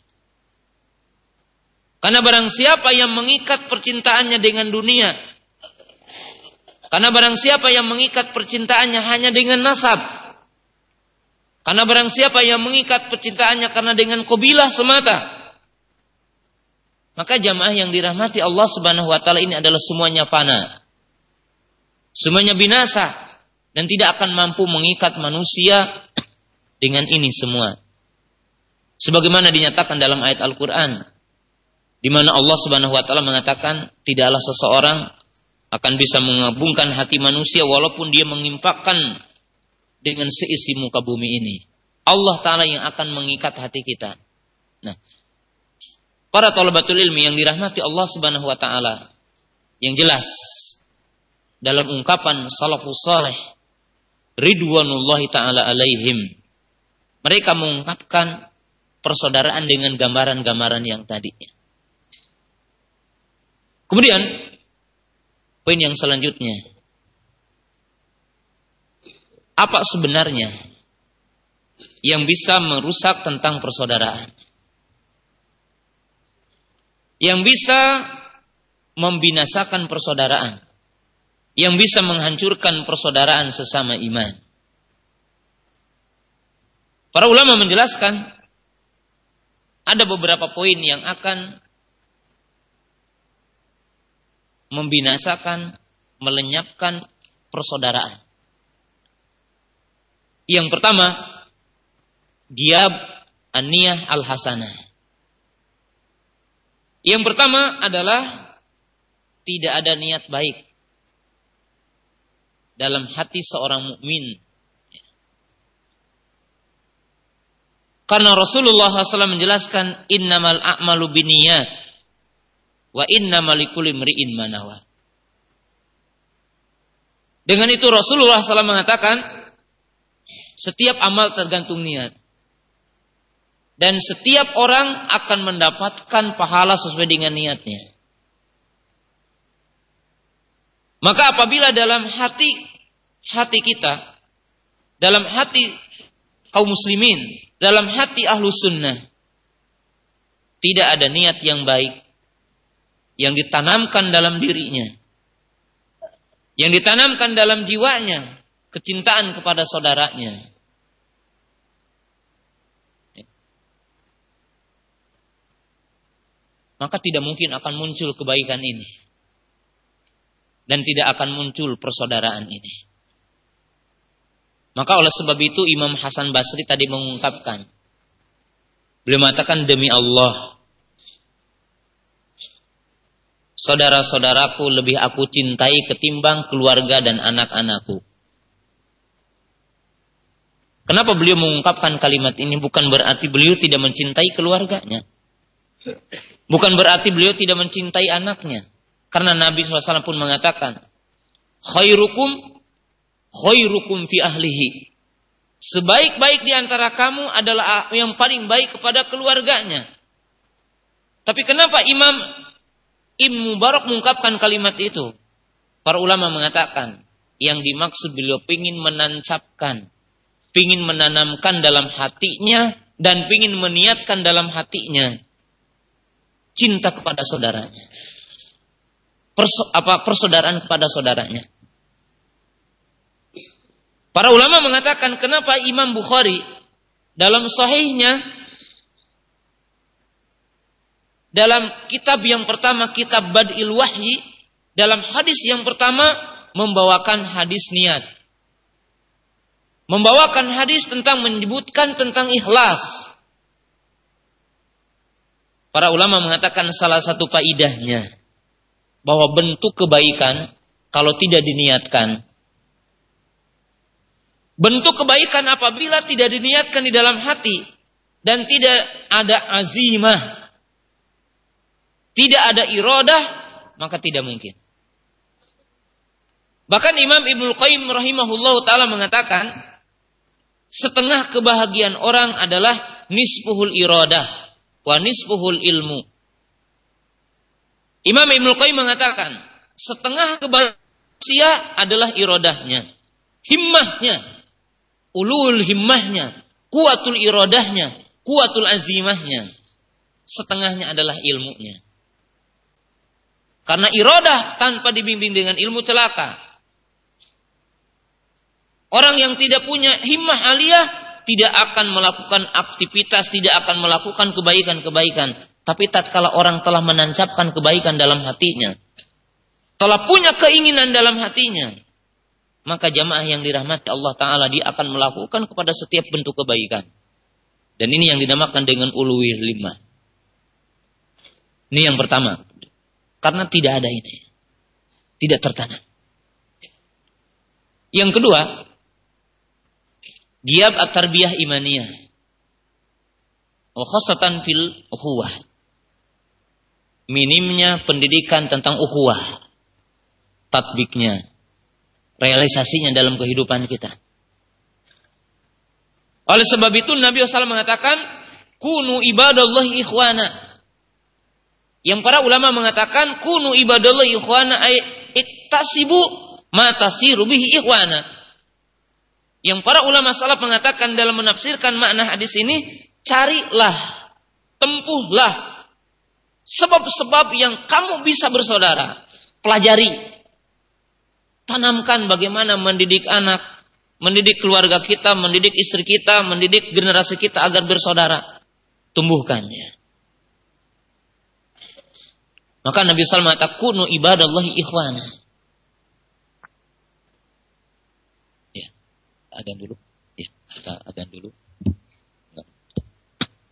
Karena barang siapa yang mengikat percintaannya dengan dunia, karena barang siapa yang mengikat percintaannya hanya dengan nasab, karena barang siapa yang mengikat percintaannya karena dengan kobilah semata, maka jamaah yang dirahmati Allah Subhanahu wa taala ini adalah semuanya fana. Semuanya binasa dan tidak akan mampu mengikat manusia dengan ini semua. Sebagaimana dinyatakan dalam ayat Al-Qur'an di mana Allah Subhanahu wa taala mengatakan tidaklah seseorang akan bisa mengabungkan hati manusia walaupun dia mengimpakkan dengan seisi muka bumi ini. Allah taala yang akan mengikat hati kita. Nah, para talabatul ilmi yang dirahmati Allah Subhanahu wa taala yang jelas dalam ungkapan salafus saleh ridwanullahi taala alaihim. Mereka mengungkapkan persaudaraan dengan gambaran-gambaran yang tadi. Kemudian poin yang selanjutnya apa sebenarnya yang bisa merusak tentang persaudaraan? Yang bisa membinasakan persaudaraan yang bisa menghancurkan persaudaraan sesama iman. Para ulama menjelaskan ada beberapa poin yang akan membinasakan, melenyapkan persaudaraan. Yang pertama, giab aniyah al-hasanah. Yang pertama adalah tidak ada niat baik dalam hati seorang mukmin. Karena Rasulullah SAW menjelaskan innamal a'malu biniyat wa innamal likulli imri'in manawa. Dengan itu Rasulullah SAW mengatakan setiap amal tergantung niat. Dan setiap orang akan mendapatkan pahala sesuai dengan niatnya. Maka apabila dalam hati hati kita, dalam hati kaum muslimin, dalam hati ahlu sunnah, tidak ada niat yang baik, yang ditanamkan dalam dirinya. Yang ditanamkan dalam jiwanya, kecintaan kepada saudaranya. Maka tidak mungkin akan muncul kebaikan ini. Dan tidak akan muncul persaudaraan ini. Maka oleh sebab itu Imam Hasan Basri tadi mengungkapkan. Beliau mengatakan demi Allah. Saudara-saudaraku lebih aku cintai ketimbang keluarga dan anak-anakku. Kenapa beliau mengungkapkan kalimat ini? Bukan berarti beliau tidak mencintai keluarganya. Bukan berarti beliau tidak mencintai anaknya. Karena Nabi SAW pun mengatakan, Khairukum khairukum fi ahlihi. Sebaik-baik di antara kamu adalah yang paling baik kepada keluarganya. Tapi kenapa Imam Ibn Mubarak mengungkapkan kalimat itu? Para ulama mengatakan, yang dimaksud beliau ingin menancapkan, ingin menanamkan dalam hatinya, dan ingin meniatkan dalam hatinya cinta kepada saudaranya. Perso, apa persaudaraan kepada saudaranya. Para ulama mengatakan kenapa Imam Bukhari dalam sahihnya dalam kitab yang pertama kitab Badil Wahyi dalam hadis yang pertama membawakan hadis niat. Membawakan hadis tentang menyebutkan tentang ikhlas. Para ulama mengatakan salah satu faidahnya bahwa bentuk kebaikan kalau tidak diniatkan Bentuk kebaikan apabila tidak diniatkan di dalam hati dan tidak ada azimah, tidak ada iradah, maka tidak mungkin. Bahkan Imam Ibnu Qayyim rahimahullah taala mengatakan setengah kebahagiaan orang adalah nisfuhul iradah wa nisfuhul ilmu. Imam Ibnu Qayyim mengatakan setengah kebahagiaan adalah iradahnya, himmahnya, ulul himmahnya, kuatul irodahnya, kuatul azimahnya. Setengahnya adalah ilmunya. Karena irodah tanpa dibimbing dengan ilmu celaka. Orang yang tidak punya himmah aliyah tidak akan melakukan aktivitas, tidak akan melakukan kebaikan-kebaikan. Tapi tatkala orang telah menancapkan kebaikan dalam hatinya, telah punya keinginan dalam hatinya, maka jamaah yang dirahmati Allah Ta'ala dia akan melakukan kepada setiap bentuk kebaikan. Dan ini yang dinamakan dengan uluwi lima. Ini yang pertama. Karena tidak ada ini. Tidak tertanam. Yang kedua, giab at-tarbiyah imaniyah. Wa khasatan fil ukhuwah. Minimnya pendidikan tentang ukhuwah. Tatbiknya, realisasinya dalam kehidupan kita. Oleh sebab itu Nabi SAW mengatakan, kunu ibadallahi ikhwana. Yang para ulama mengatakan, kunu ibadallahi ikhwana ay iktasibu matasiru bihi ikhwana. Yang para ulama salaf mengatakan dalam menafsirkan makna hadis ini, carilah, tempuhlah sebab-sebab yang kamu bisa bersaudara. Pelajari, Tanamkan bagaimana mendidik anak, mendidik keluarga kita, mendidik istri kita, mendidik generasi kita agar bersaudara. Tumbuhkannya. Maka Nabi SAW mengatakan, kunu ibadallahi ikhwana. Ya, adan dulu. Ya, kita adan dulu.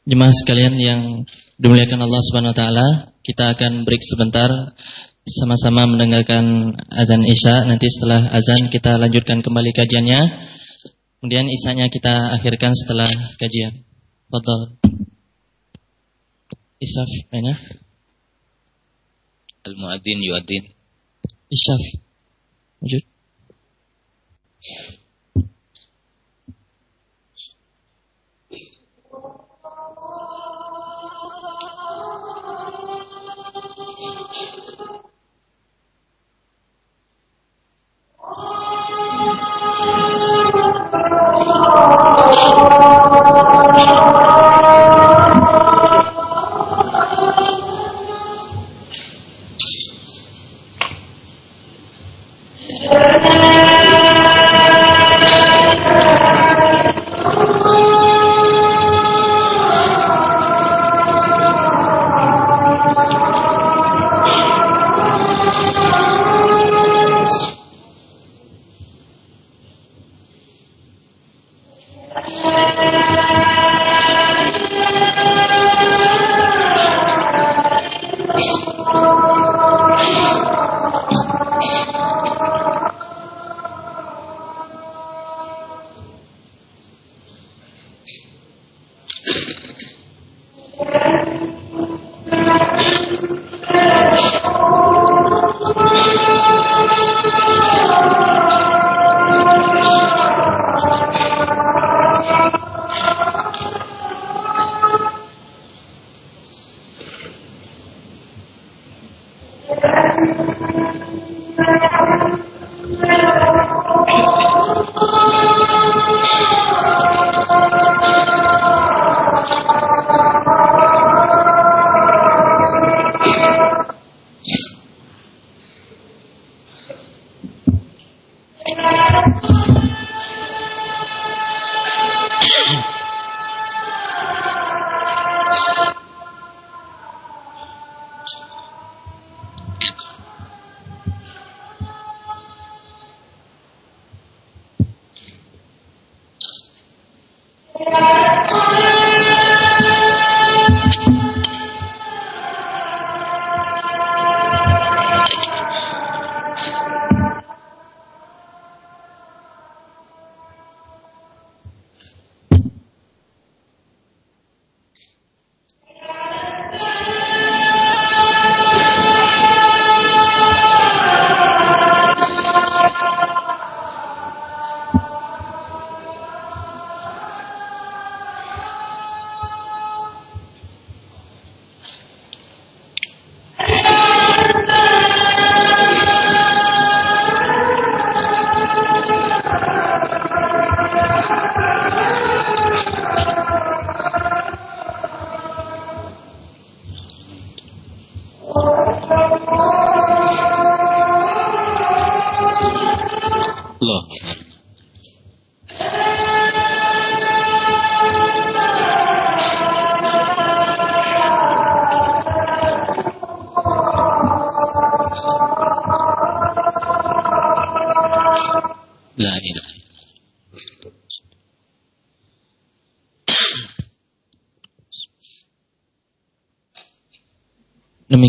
Jemaah sekalian yang dimuliakan Allah Subhanahu wa taala, kita akan break sebentar sama-sama mendengarkan azan Isya. Nanti setelah azan kita lanjutkan kembali kajiannya. Kemudian isanya kita akhirkan setelah kajian. Fadal. Isaf, المؤذن يؤذن. الشافي موجود.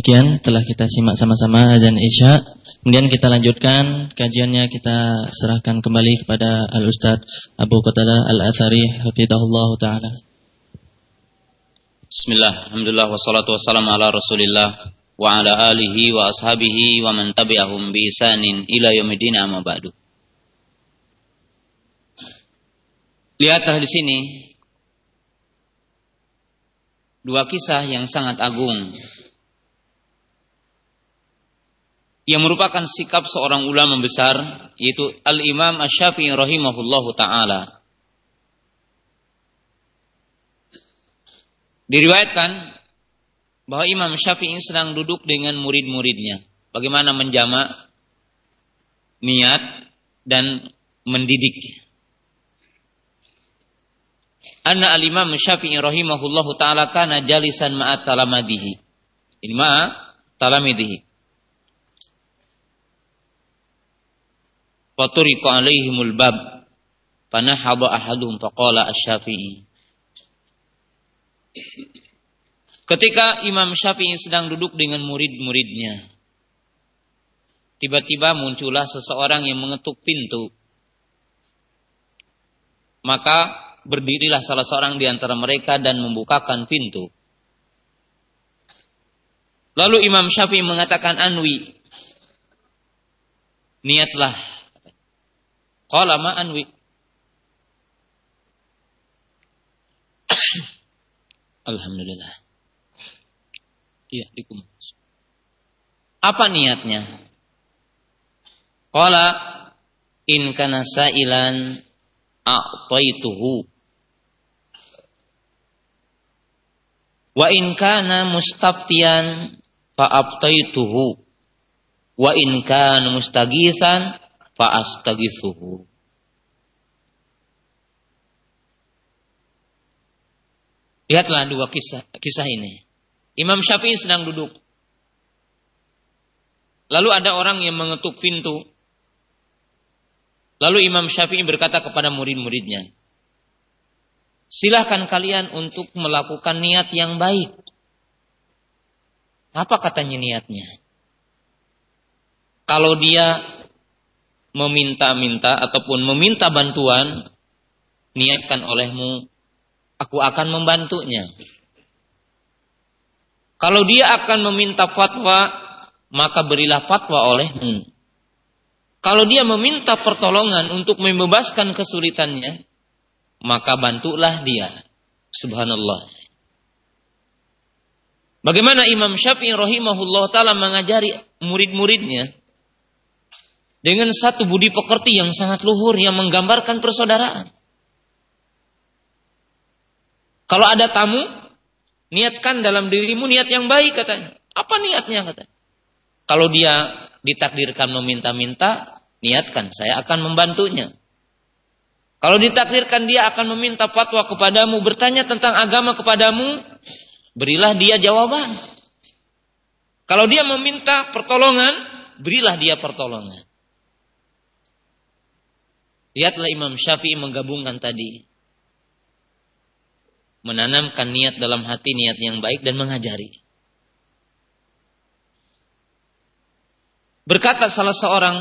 Demikian telah kita simak sama-sama azan Isya. Kemudian kita lanjutkan kajiannya kita serahkan kembali kepada Al Ustaz Abu Qatadah Al Athari hafizahullah taala. Bismillah, alhamdulillah wassalatu wassalamu ala Rasulillah wa ala alihi wa ashabihi wa man tabi'ahum bi isanin ila yaumil amma ba'du. Lihatlah di sini dua kisah yang sangat agung yang merupakan sikap seorang ulama besar yaitu Al-Imam Asy-Syafi'i rahimahullahu taala. Diriwayatkan bahwa Imam Syafi'i sedang duduk dengan murid-muridnya. Bagaimana menjamak niat dan mendidik. Anna al-Imam Syafi'i rahimahullahu taala kana jalisan ma'at talamadihi. Ini ma'a talamidihi. Faturiqa alaihimul bab. Fanahadha ahaduhum faqala asy-Syafi'i. Ketika Imam Syafi'i sedang duduk dengan murid-muridnya, tiba-tiba muncullah seseorang yang mengetuk pintu. Maka berdirilah salah seorang di antara mereka dan membukakan pintu. Lalu Imam Syafi'i mengatakan Anwi, niatlah Qala ma anwi. Alhamdulillah. Iya, dikum. Apa niatnya? Qala in kana sa'ilan a'taituhu. Wa in kana mustaftiyan fa'abtaituhu. Wa in kana mustaghisan fa'astagithuhu. Lihatlah dua kisah kisah ini. Imam Syafi'i sedang duduk. Lalu ada orang yang mengetuk pintu. Lalu Imam Syafi'i berkata kepada murid-muridnya, Silahkan kalian untuk melakukan niat yang baik. Apa katanya niatnya? Kalau dia meminta-minta ataupun meminta bantuan, niatkan olehmu, aku akan membantunya. Kalau dia akan meminta fatwa, maka berilah fatwa olehmu. Kalau dia meminta pertolongan untuk membebaskan kesulitannya, maka bantulah dia. Subhanallah. Bagaimana Imam Syafi'i rahimahullah taala mengajari murid-muridnya dengan satu budi pekerti yang sangat luhur yang menggambarkan persaudaraan. Kalau ada tamu, niatkan dalam dirimu niat yang baik katanya. Apa niatnya katanya? Kalau dia ditakdirkan meminta-minta, niatkan saya akan membantunya. Kalau ditakdirkan dia akan meminta fatwa kepadamu, bertanya tentang agama kepadamu, berilah dia jawaban. Kalau dia meminta pertolongan, berilah dia pertolongan. Lihatlah Imam Syafi'i menggabungkan tadi. Menanamkan niat dalam hati, niat yang baik dan mengajari. Berkata salah seorang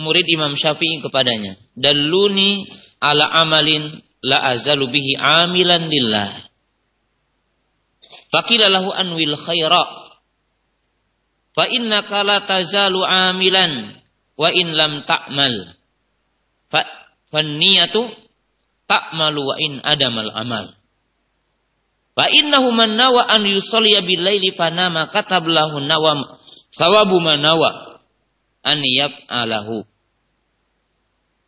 murid Imam Syafi'i kepadanya, "Dalluni ala amalin la azalu bihi amilan lillah." Faqila lahu anwil khaira. Fa innaka la tazalu amilan wa in lam ta'mal. Fa fanniyatu ta'malu wa in adamal amal. Fa innahu man nawa an yusalliya bil laili fanama katablahu nawam sawabu manawa an yaf'alahu.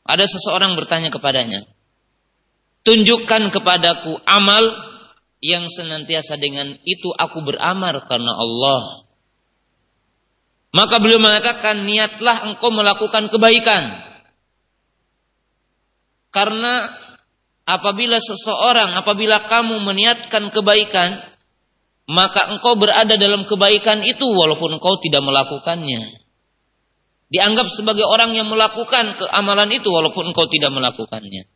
Ada seseorang bertanya kepadanya, tunjukkan kepadaku amal yang senantiasa dengan itu aku beramal karena Allah. Maka beliau mengatakan, niatlah engkau melakukan kebaikan. Karena apabila seseorang, apabila kamu meniatkan kebaikan, maka engkau berada dalam kebaikan itu walaupun engkau tidak melakukannya. Dianggap sebagai orang yang melakukan keamalan itu walaupun engkau tidak melakukannya.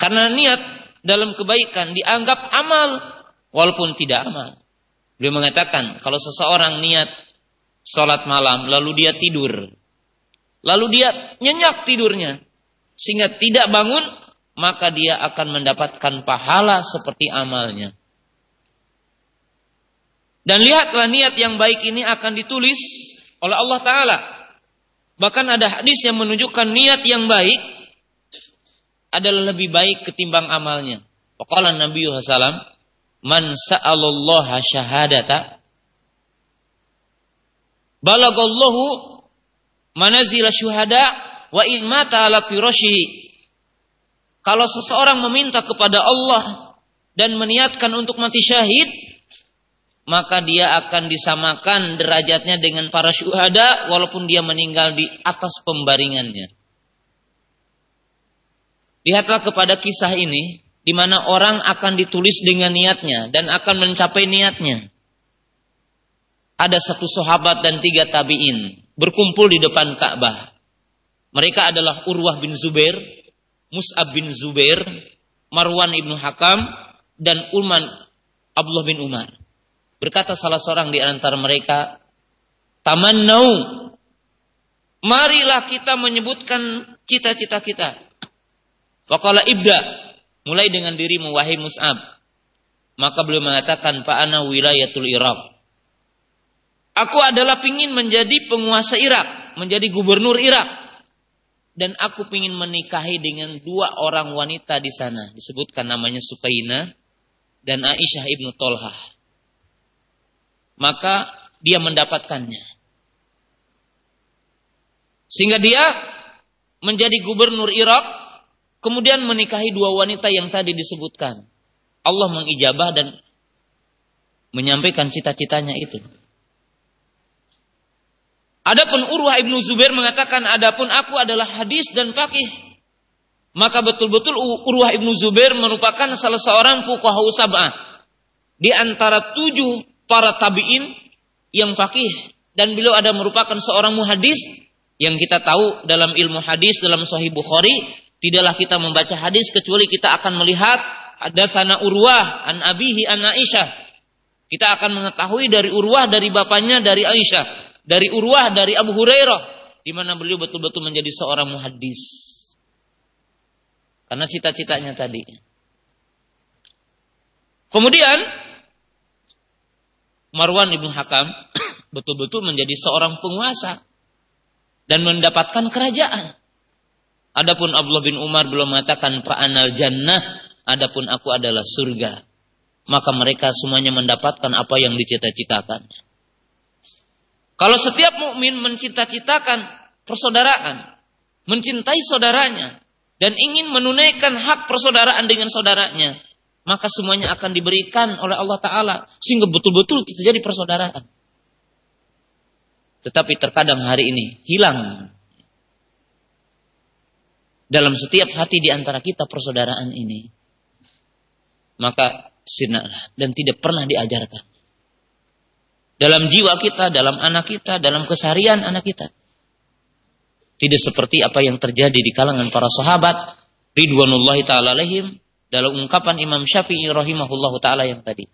Karena niat dalam kebaikan dianggap amal walaupun tidak amal. Beliau mengatakan kalau seseorang niat sholat malam lalu dia tidur. Lalu dia nyenyak tidurnya. Sehingga tidak bangun maka dia akan mendapatkan pahala seperti amalnya. Dan lihatlah niat yang baik ini akan ditulis oleh Allah Ta'ala. Bahkan ada hadis yang menunjukkan niat yang baik adalah lebih baik ketimbang amalnya. Pokoknya Nabi SAW, Man sa'alallaha syahadata, balagallahu manazila syuhada, wa in mata ala firashihi kalau seseorang meminta kepada Allah dan meniatkan untuk mati syahid, maka dia akan disamakan derajatnya dengan para syuhada walaupun dia meninggal di atas pembaringannya. Lihatlah kepada kisah ini di mana orang akan ditulis dengan niatnya dan akan mencapai niatnya. Ada satu sahabat dan tiga tabiin berkumpul di depan Ka'bah. Mereka adalah Urwah bin Zubair, Mus'ab bin Zubair, Marwan ibnu Hakam, dan Ulman Abdullah bin Umar. Berkata salah seorang di antara mereka, Tamannau, marilah kita menyebutkan cita-cita kita. Wakala ibda, mulai dengan dirimu wahai Mus'ab. Maka beliau mengatakan, Fa'ana wilayatul Irak. Aku adalah pingin menjadi penguasa Irak, menjadi gubernur Irak dan aku ingin menikahi dengan dua orang wanita di sana. Disebutkan namanya Supaina dan Aisyah ibnu Tolhah. Maka dia mendapatkannya. Sehingga dia menjadi gubernur Irak, kemudian menikahi dua wanita yang tadi disebutkan. Allah mengijabah dan menyampaikan cita-citanya itu. Adapun Urwah ibnu Zubair mengatakan, adapun aku adalah hadis dan fakih. Maka betul-betul Urwah ibnu Zubair merupakan salah seorang fuqaha sab'ah. Di antara tujuh para tabi'in yang fakih. Dan beliau ada merupakan seorang muhadis yang kita tahu dalam ilmu hadis dalam Sahih Bukhari tidaklah kita membaca hadis kecuali kita akan melihat ada sana Urwah an abihi an Aisyah. Kita akan mengetahui dari Urwah dari bapaknya dari Aisyah dari Urwah dari Abu Hurairah di mana beliau betul-betul menjadi seorang muhaddis. Karena cita-citanya tadi. Kemudian Marwan ibnu Hakam betul-betul menjadi seorang penguasa dan mendapatkan kerajaan. Adapun Abdullah bin Umar belum mengatakan fa'anal jannah, adapun aku adalah surga. Maka mereka semuanya mendapatkan apa yang dicita-citakan. Kalau setiap mukmin mencita-citakan persaudaraan, mencintai saudaranya dan ingin menunaikan hak persaudaraan dengan saudaranya, maka semuanya akan diberikan oleh Allah taala sehingga betul-betul terjadi persaudaraan. Tetapi terkadang hari ini hilang dalam setiap hati di antara kita persaudaraan ini. Maka sirnalah dan tidak pernah diajarkan. Dalam jiwa kita, dalam anak kita, dalam keseharian anak kita. Tidak seperti apa yang terjadi di kalangan para sahabat ridwanullahi taala alaihim dalam ungkapan Imam Syafi'i rahimahullahu taala yang tadi.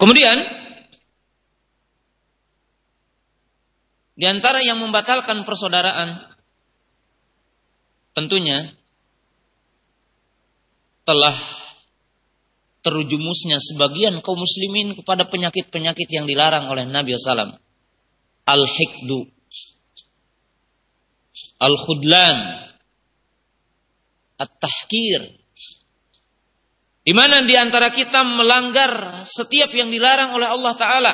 Kemudian di antara yang membatalkan persaudaraan tentunya telah terjumusnya sebagian kaum muslimin kepada penyakit-penyakit yang dilarang oleh Nabi SAW. Al-hikdu, al-khudlan, at-tahkir. Di mana di antara kita melanggar setiap yang dilarang oleh Allah Ta'ala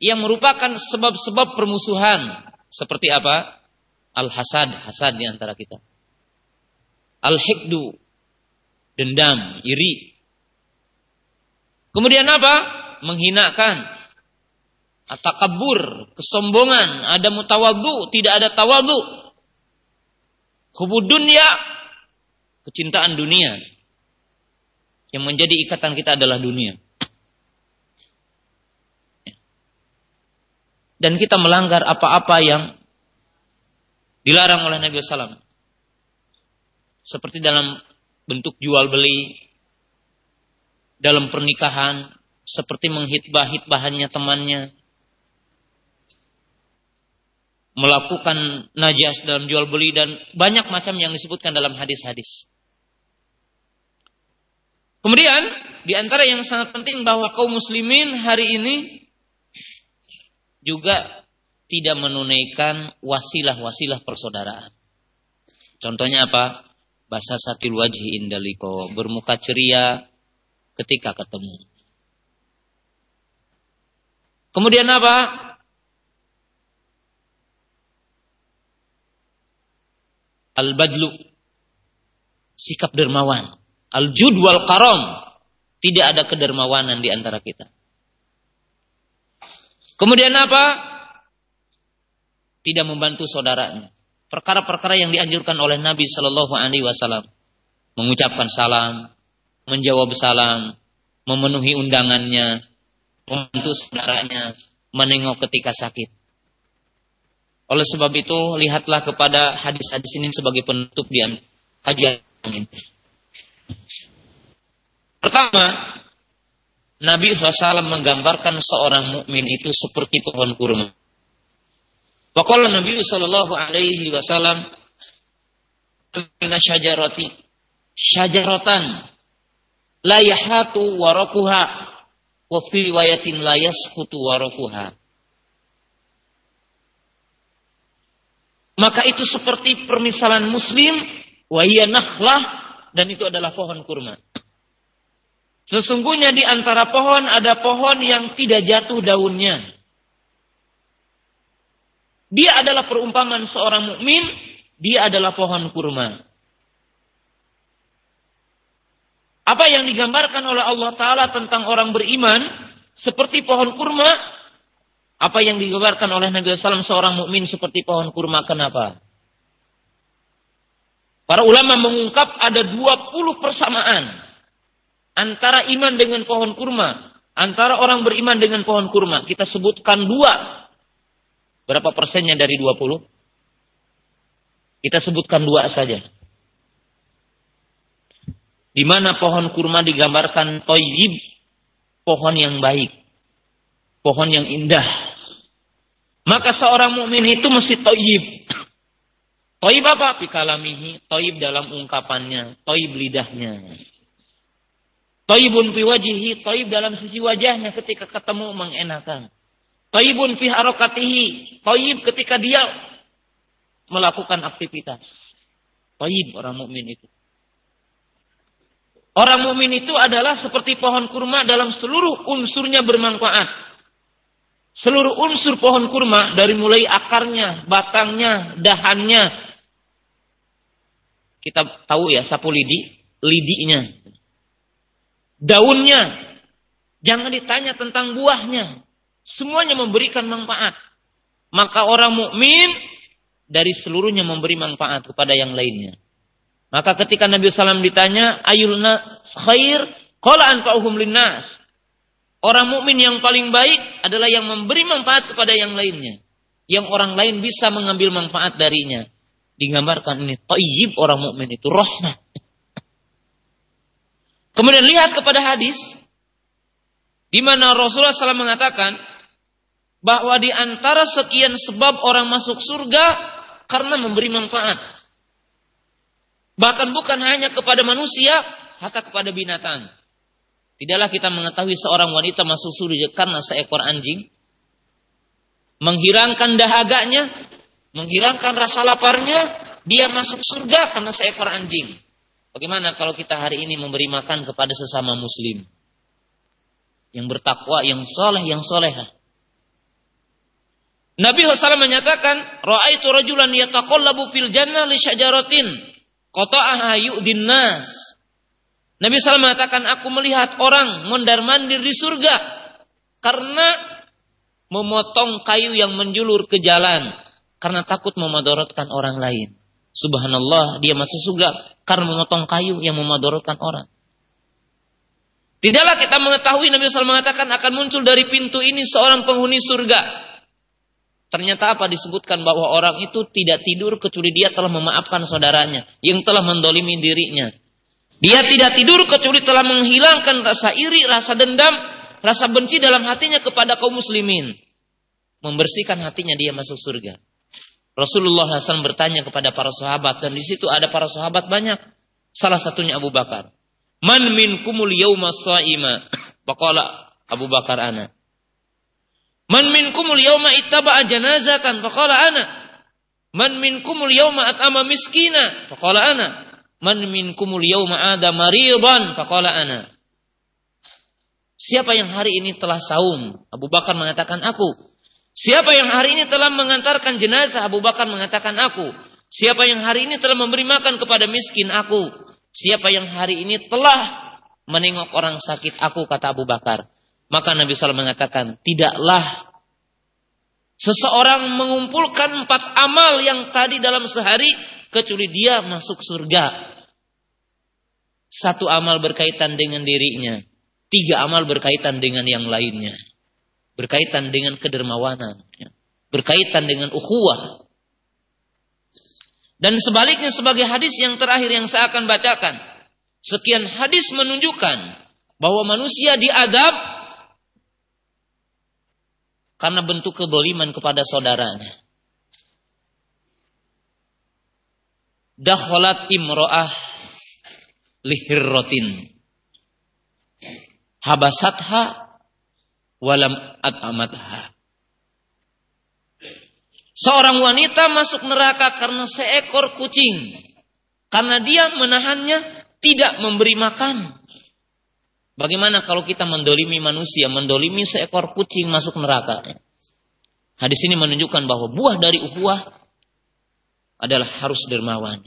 yang merupakan sebab-sebab permusuhan. Seperti apa? Al-hasad, hasad di antara kita. Al-hikdu, dendam, iri. Kemudian apa? Menghinakan. Atakabur, kesombongan, ada mutawadu, tidak ada tawadu. Hubud dunia, kecintaan dunia. Yang menjadi ikatan kita adalah dunia. Dan kita melanggar apa-apa yang dilarang oleh Nabi SAW. Seperti dalam bentuk jual beli, dalam pernikahan, seperti menghitbah-hitbahannya temannya, melakukan najas dalam jual beli dan banyak macam yang disebutkan dalam hadis-hadis. Kemudian di antara yang sangat penting bahwa kaum muslimin hari ini juga tidak menunaikan wasilah-wasilah persaudaraan. Contohnya apa? Bahasa satil wajhi indaliko, bermuka ceria ketika ketemu. Kemudian apa? al-badlu. Sikap dermawan. Al-jud wal karom tidak ada kedermawanan di antara kita. Kemudian apa? Tidak membantu saudaranya. Perkara-perkara yang dianjurkan oleh Nabi Shallallahu Alaihi Wasallam. Mengucapkan salam menjawab salam memenuhi undangannya membantu saudaranya menengok ketika sakit oleh sebab itu, lihatlah kepada hadis-hadis ini sebagai penutup di kajian ini. Pertama, Nabi SAW menggambarkan seorang mukmin itu seperti pohon kurma. Waqala Nabi sallallahu alaihi wasallam la yahatu warakuha wa fi riwayatin Maka itu seperti permisalan muslim, nakhlah, dan itu adalah pohon kurma. Sesungguhnya di antara pohon ada pohon yang tidak jatuh daunnya. Dia adalah perumpamaan seorang mukmin, dia adalah pohon kurma. Apa yang digambarkan oleh Allah Ta'ala tentang orang beriman, seperti pohon kurma, apa yang digambarkan oleh Nabi SAW seorang mukmin seperti pohon kurma kenapa? Para ulama mengungkap ada 20 persamaan antara iman dengan pohon kurma, antara orang beriman dengan pohon kurma. Kita sebutkan dua. Berapa persennya dari 20? Kita sebutkan dua saja. Di mana pohon kurma digambarkan toyib, pohon yang baik, pohon yang indah, maka seorang mukmin itu mesti toyib. Toyib apa? Pikalamihi. Toyib dalam ungkapannya. Toyib lidahnya. Toyibun fi wajihi. Toyib dalam sisi wajahnya ketika ketemu mengenakan. Toyibun fi harokatihi. Toyib ketika dia melakukan aktivitas. Toyib orang mukmin itu. Orang mukmin itu adalah seperti pohon kurma dalam seluruh unsurnya bermanfaat. Seluruh unsur pohon kurma dari mulai akarnya, batangnya, dahannya. Kita tahu ya sapu lidi, lidinya. Daunnya. Jangan ditanya tentang buahnya. Semuanya memberikan manfaat. Maka orang mukmin dari seluruhnya memberi manfaat kepada yang lainnya. Maka ketika Nabi SAW ditanya, ayulna khair, qala anfa'uhum linnas. Orang mukmin yang paling baik adalah yang memberi manfaat kepada yang lainnya. Yang orang lain bisa mengambil manfaat darinya. Digambarkan ini tayyib orang mukmin itu rahmat. Kemudian lihat kepada hadis di mana Rasulullah SAW mengatakan bahwa di antara sekian sebab orang masuk surga karena memberi manfaat. Bahkan bukan hanya kepada manusia, hatta kepada binatang. Tidaklah kita mengetahui seorang wanita masuk surga karena seekor anjing. Menghilangkan dahaganya, menghilangkan rasa laparnya, dia masuk surga karena seekor anjing. Bagaimana kalau kita hari ini memberi makan kepada sesama muslim? Yang bertakwa, yang soleh, yang soleha. Nabi SAW menyatakan, Ra'aitu rajulan yataqallabu fil jannah li syajaratin qata'aha yu'din nas. Nabi SAW mengatakan, aku melihat orang mondar-mandir di surga karena memotong kayu yang menjulur ke jalan karena takut memadorotkan orang lain. Subhanallah, dia masuk surga karena memotong kayu yang memadorotkan orang. Tidaklah kita mengetahui Nabi SAW mengatakan akan muncul dari pintu ini seorang penghuni surga Ternyata apa disebutkan bahwa orang itu tidak tidur kecuali dia telah memaafkan saudaranya yang telah mendolimi dirinya. Dia tidak tidur kecuali telah menghilangkan rasa iri, rasa dendam, rasa benci dalam hatinya kepada kaum muslimin. Membersihkan hatinya dia masuk surga. Rasulullah SAW bertanya kepada para sahabat dan di situ ada para sahabat banyak. Salah satunya Abu Bakar. Man kumul yawma sa'ima. Faqala Abu Bakar ana. Man minkumul yawma ittaba'a janazatan faqala ana. Man minkumul yawma at'ama miskina faqala ana. Man minkumul yawma ada maridan faqala ana. Siapa yang hari ini telah saum? Abu Bakar mengatakan aku. Siapa yang hari ini telah mengantarkan jenazah? Abu Bakar mengatakan aku. Siapa yang hari ini telah memberi makan kepada miskin? Aku. Siapa yang hari ini telah menengok orang sakit? Aku, kata Abu Bakar. Maka Nabi SAW mengatakan, tidaklah seseorang mengumpulkan empat amal yang tadi dalam sehari, kecuali dia masuk surga. Satu amal berkaitan dengan dirinya. Tiga amal berkaitan dengan yang lainnya. Berkaitan dengan kedermawanan. Berkaitan dengan ukhuwah. Dan sebaliknya sebagai hadis yang terakhir yang saya akan bacakan. Sekian hadis menunjukkan bahwa manusia diadab karena bentuk kedoliman kepada saudaranya. Dakhalat imro'ah lihirrotin. Habasatha walam at'amatha. Seorang wanita masuk neraka karena seekor kucing. Karena dia menahannya tidak memberi makan. Bagaimana kalau kita mendolimi manusia, mendolimi seekor kucing masuk neraka? Hadis ini menunjukkan bahwa buah dari ukhuwah adalah harus dermawan.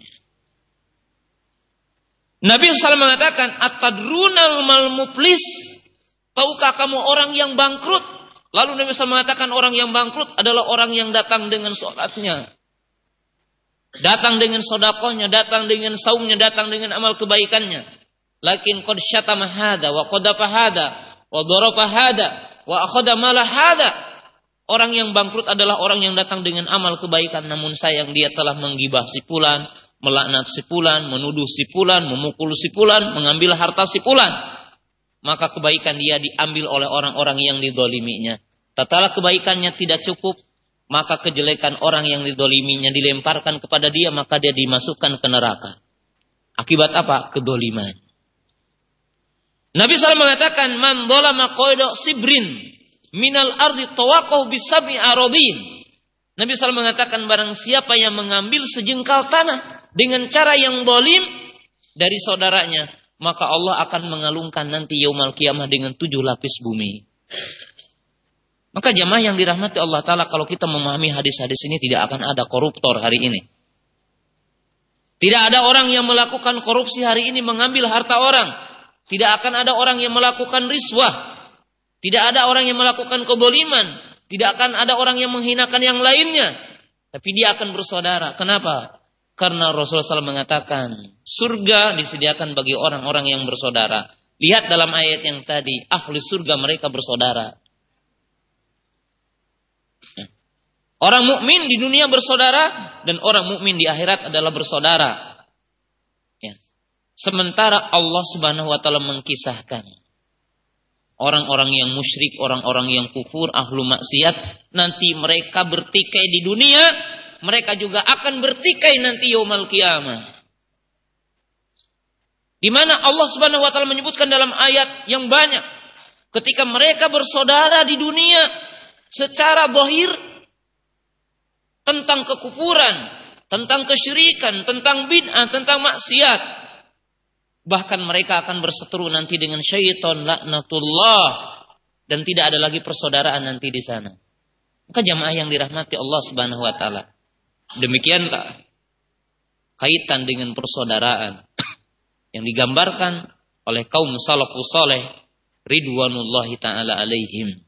Nabi SAW mengatakan, At-tadrunal mal muflis. Tahukah kamu orang yang bangkrut? Lalu Nabi SAW mengatakan orang yang bangkrut adalah orang yang datang dengan sholatnya. Datang dengan sodakohnya, datang dengan saumnya, datang dengan amal kebaikannya. Lakin qad syatama hada wa qadafa hada wa daraba hada wa akhadha mala hada. Orang yang bangkrut adalah orang yang datang dengan amal kebaikan namun sayang dia telah menggibah si fulan, melaknat si fulan, menuduh si fulan, memukul si fulan, mengambil harta si fulan. Maka kebaikan dia diambil oleh orang-orang yang didoliminya. Tatkala kebaikannya tidak cukup, maka kejelekan orang yang didoliminya dilemparkan kepada dia, maka dia dimasukkan ke neraka. Akibat apa? Kedoliman. Nabi SAW mengatakan, Man dolama koido sibrin minal ardi tawaqahu bisabi arodin. Nabi SAW mengatakan, barang siapa yang mengambil sejengkal tanah dengan cara yang dolim dari saudaranya, maka Allah akan mengalungkan nanti yaumal kiamah dengan tujuh lapis bumi. Maka jamaah yang dirahmati Allah Ta'ala kalau kita memahami hadis-hadis ini tidak akan ada koruptor hari ini. Tidak ada orang yang melakukan korupsi hari ini mengambil harta orang. Tidak akan ada orang yang melakukan riswah. Tidak ada orang yang melakukan keboliman. Tidak akan ada orang yang menghinakan yang lainnya. Tapi dia akan bersaudara. Kenapa? Karena Rasulullah SAW mengatakan, surga disediakan bagi orang-orang yang bersaudara. Lihat dalam ayat yang tadi, ahli surga mereka bersaudara. Orang mukmin di dunia bersaudara dan orang mukmin di akhirat adalah bersaudara. Sementara Allah Subhanahu wa taala mengkisahkan orang-orang yang musyrik, orang-orang yang kufur, ahlu maksiat, nanti mereka bertikai di dunia, mereka juga akan bertikai nanti yaumul kiamah. Di mana Allah Subhanahu wa taala menyebutkan dalam ayat yang banyak ketika mereka bersaudara di dunia secara bohir tentang kekufuran, tentang kesyirikan, tentang bid'ah, tentang maksiat. Bahkan mereka akan berseteru nanti dengan syaitan laknatullah dan tidak ada lagi persaudaraan nanti di sana. Maka jamaah yang dirahmati Allah Subhanahu wa taala. Demikianlah kaitan dengan persaudaraan yang digambarkan oleh kaum salafus saleh ridwanullahi taala alaihim.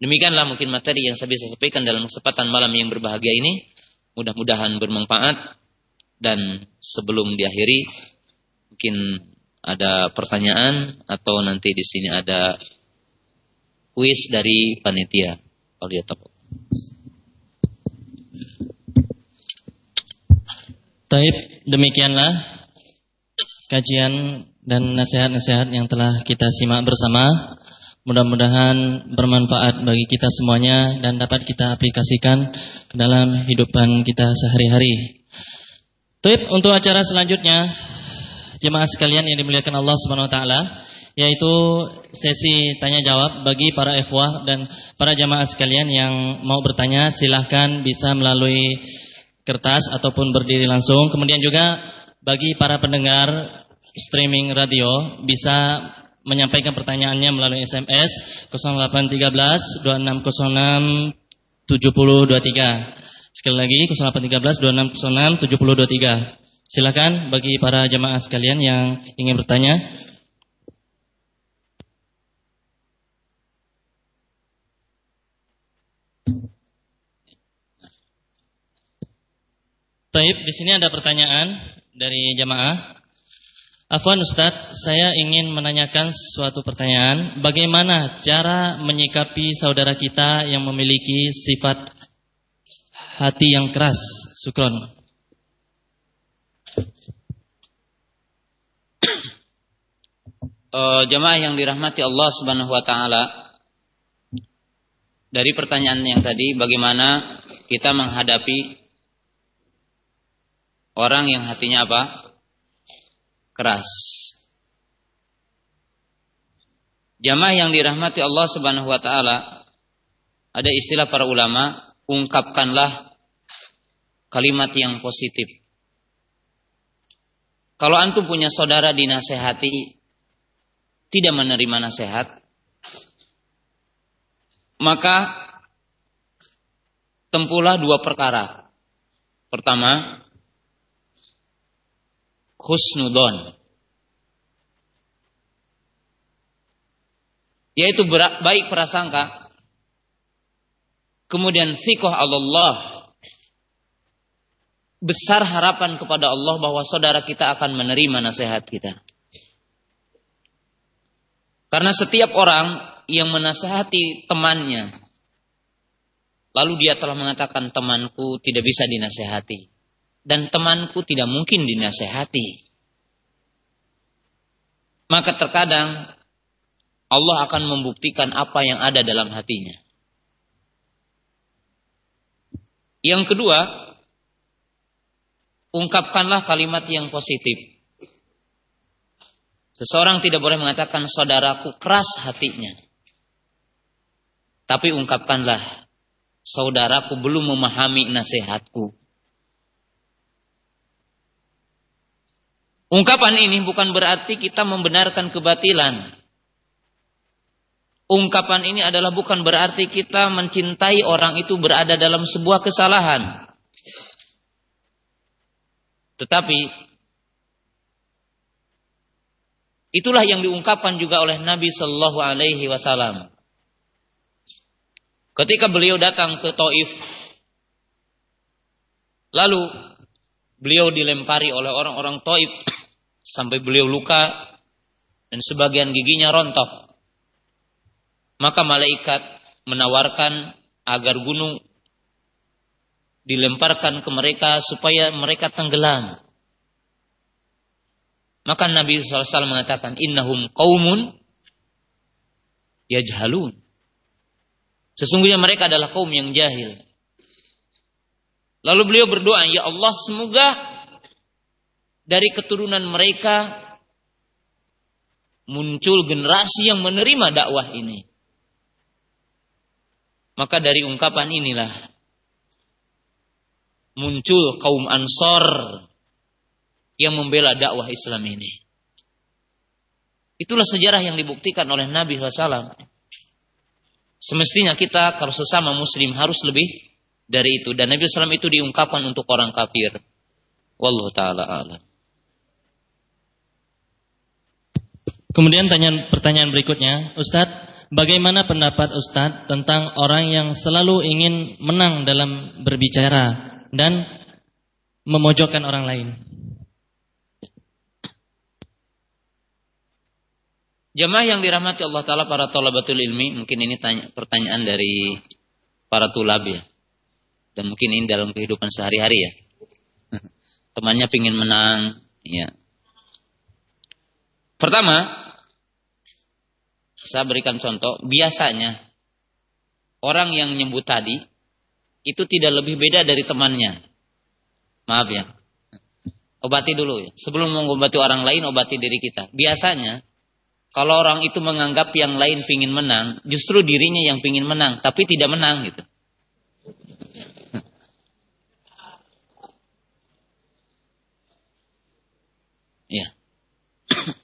Demikianlah mungkin materi yang saya bisa sampaikan dalam kesempatan malam yang berbahagia ini. Mudah-mudahan bermanfaat. Dan sebelum diakhiri, mungkin ada pertanyaan atau nanti di sini ada kuis dari panitia. Kalau dia tahu. Taib, demikianlah kajian dan nasihat-nasihat yang telah kita simak bersama. Mudah-mudahan bermanfaat bagi kita semuanya dan dapat kita aplikasikan ke dalam hidupan kita sehari-hari. Tip untuk acara selanjutnya jemaah sekalian yang dimuliakan Allah Subhanahu wa taala yaitu sesi tanya jawab bagi para ikhwah dan para jemaah sekalian yang mau bertanya silahkan bisa melalui kertas ataupun berdiri langsung. Kemudian juga bagi para pendengar streaming radio bisa menyampaikan pertanyaannya melalui SMS 0813 2606 7023. Sekali lagi 0813 2606 7023. Silakan bagi para jemaah sekalian yang ingin bertanya. Taib, di sini ada pertanyaan dari jemaah. Afwan Ustaz, saya ingin menanyakan suatu pertanyaan. Bagaimana cara menyikapi saudara kita yang memiliki sifat hati yang keras? Sukron. Uh, jemaah yang dirahmati Allah Subhanahu wa taala. Dari pertanyaan yang tadi, bagaimana kita menghadapi orang yang hatinya apa? keras. Jamaah yang dirahmati Allah Subhanahu wa taala, ada istilah para ulama, ungkapkanlah kalimat yang positif. Kalau antum punya saudara dinasehati tidak menerima nasihat, maka tempuhlah dua perkara. Pertama, husnudon. Yaitu baik prasangka. Kemudian sikoh Allah. Besar harapan kepada Allah bahwa saudara kita akan menerima nasihat kita. Karena setiap orang yang menasehati temannya, lalu dia telah mengatakan temanku tidak bisa dinasehati dan temanku tidak mungkin dinasehati. Maka terkadang Allah akan membuktikan apa yang ada dalam hatinya. Yang kedua, ungkapkanlah kalimat yang positif. Seseorang tidak boleh mengatakan saudaraku keras hatinya. Tapi ungkapkanlah saudaraku belum memahami nasihatku. Ungkapan ini bukan berarti kita membenarkan kebatilan. Ungkapan ini adalah bukan berarti kita mencintai orang itu berada dalam sebuah kesalahan. Tetapi itulah yang diungkapkan juga oleh Nabi Shallallahu Alaihi Wasallam. Ketika beliau datang ke Taif, lalu beliau dilempari oleh orang-orang Taif sampai beliau luka dan sebagian giginya rontok. Maka malaikat menawarkan agar gunung dilemparkan ke mereka supaya mereka tenggelam. Maka Nabi SAW mengatakan, Innahum qawmun yajhalun. Sesungguhnya mereka adalah kaum yang jahil. Lalu beliau berdoa, Ya Allah semoga dari keturunan mereka muncul generasi yang menerima dakwah ini. Maka dari ungkapan inilah muncul kaum Ansor yang membela dakwah Islam ini. Itulah sejarah yang dibuktikan oleh Nabi SAW. Semestinya kita kalau sesama muslim harus lebih dari itu. Dan Nabi SAW itu diungkapkan untuk orang kafir. Wallahu ta'ala alam. Kemudian tanya, pertanyaan berikutnya, Ustadz, bagaimana pendapat Ustadz tentang orang yang selalu ingin menang dalam berbicara dan memojokkan orang lain? Jemaah yang dirahmati Allah Ta'ala para tolabatul ilmi, mungkin ini tanya, pertanyaan dari para tulab ya. Dan mungkin ini dalam kehidupan sehari-hari ya. Temannya pingin menang, ya. Pertama, saya berikan contoh, biasanya orang yang nyebut tadi itu tidak lebih beda dari temannya. Maaf ya. Obati dulu ya. Sebelum mengobati orang lain, obati diri kita. Biasanya kalau orang itu menganggap yang lain pingin menang, justru dirinya yang pingin menang, tapi tidak menang gitu. Ya.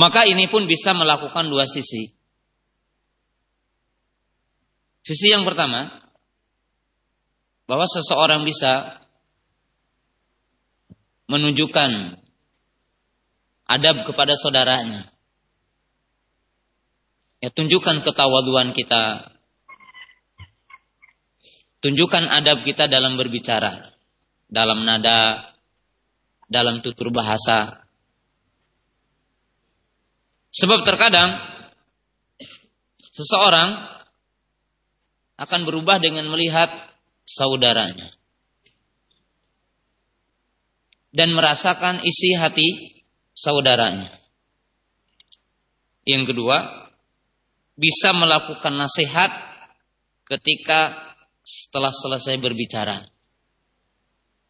Maka ini pun bisa melakukan dua sisi. Sisi yang pertama, bahwa seseorang bisa menunjukkan adab kepada saudaranya. Ya, tunjukkan ketawaduan kita. Tunjukkan adab kita dalam berbicara. Dalam nada, dalam tutur bahasa. Sebab terkadang seseorang akan berubah dengan melihat saudaranya dan merasakan isi hati saudaranya. Yang kedua, bisa melakukan nasihat ketika setelah selesai berbicara.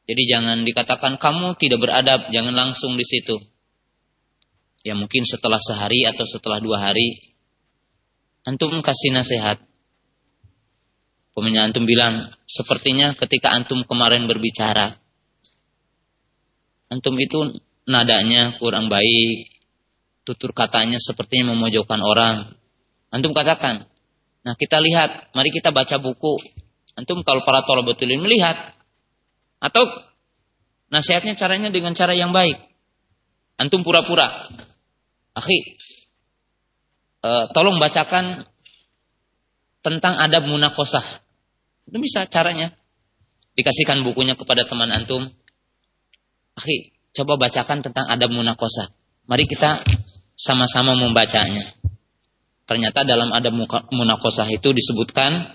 Jadi jangan dikatakan kamu tidak beradab, jangan langsung di situ. Ya mungkin setelah sehari atau setelah dua hari, antum kasih nasihat. Pemenya antum bilang, sepertinya ketika antum kemarin berbicara, antum itu nadanya kurang baik, tutur katanya sepertinya memojokkan orang. Antum katakan, nah kita lihat, mari kita baca buku. Antum kalau para betulin melihat, atau nasihatnya caranya dengan cara yang baik. Antum pura-pura. Akhi, e, tolong bacakan tentang adab munakosah. Itu bisa caranya. Dikasihkan bukunya kepada teman antum. Akhi, Coba bacakan tentang adab munakosa. Mari kita sama-sama membacanya. Ternyata dalam adab munakosah itu disebutkan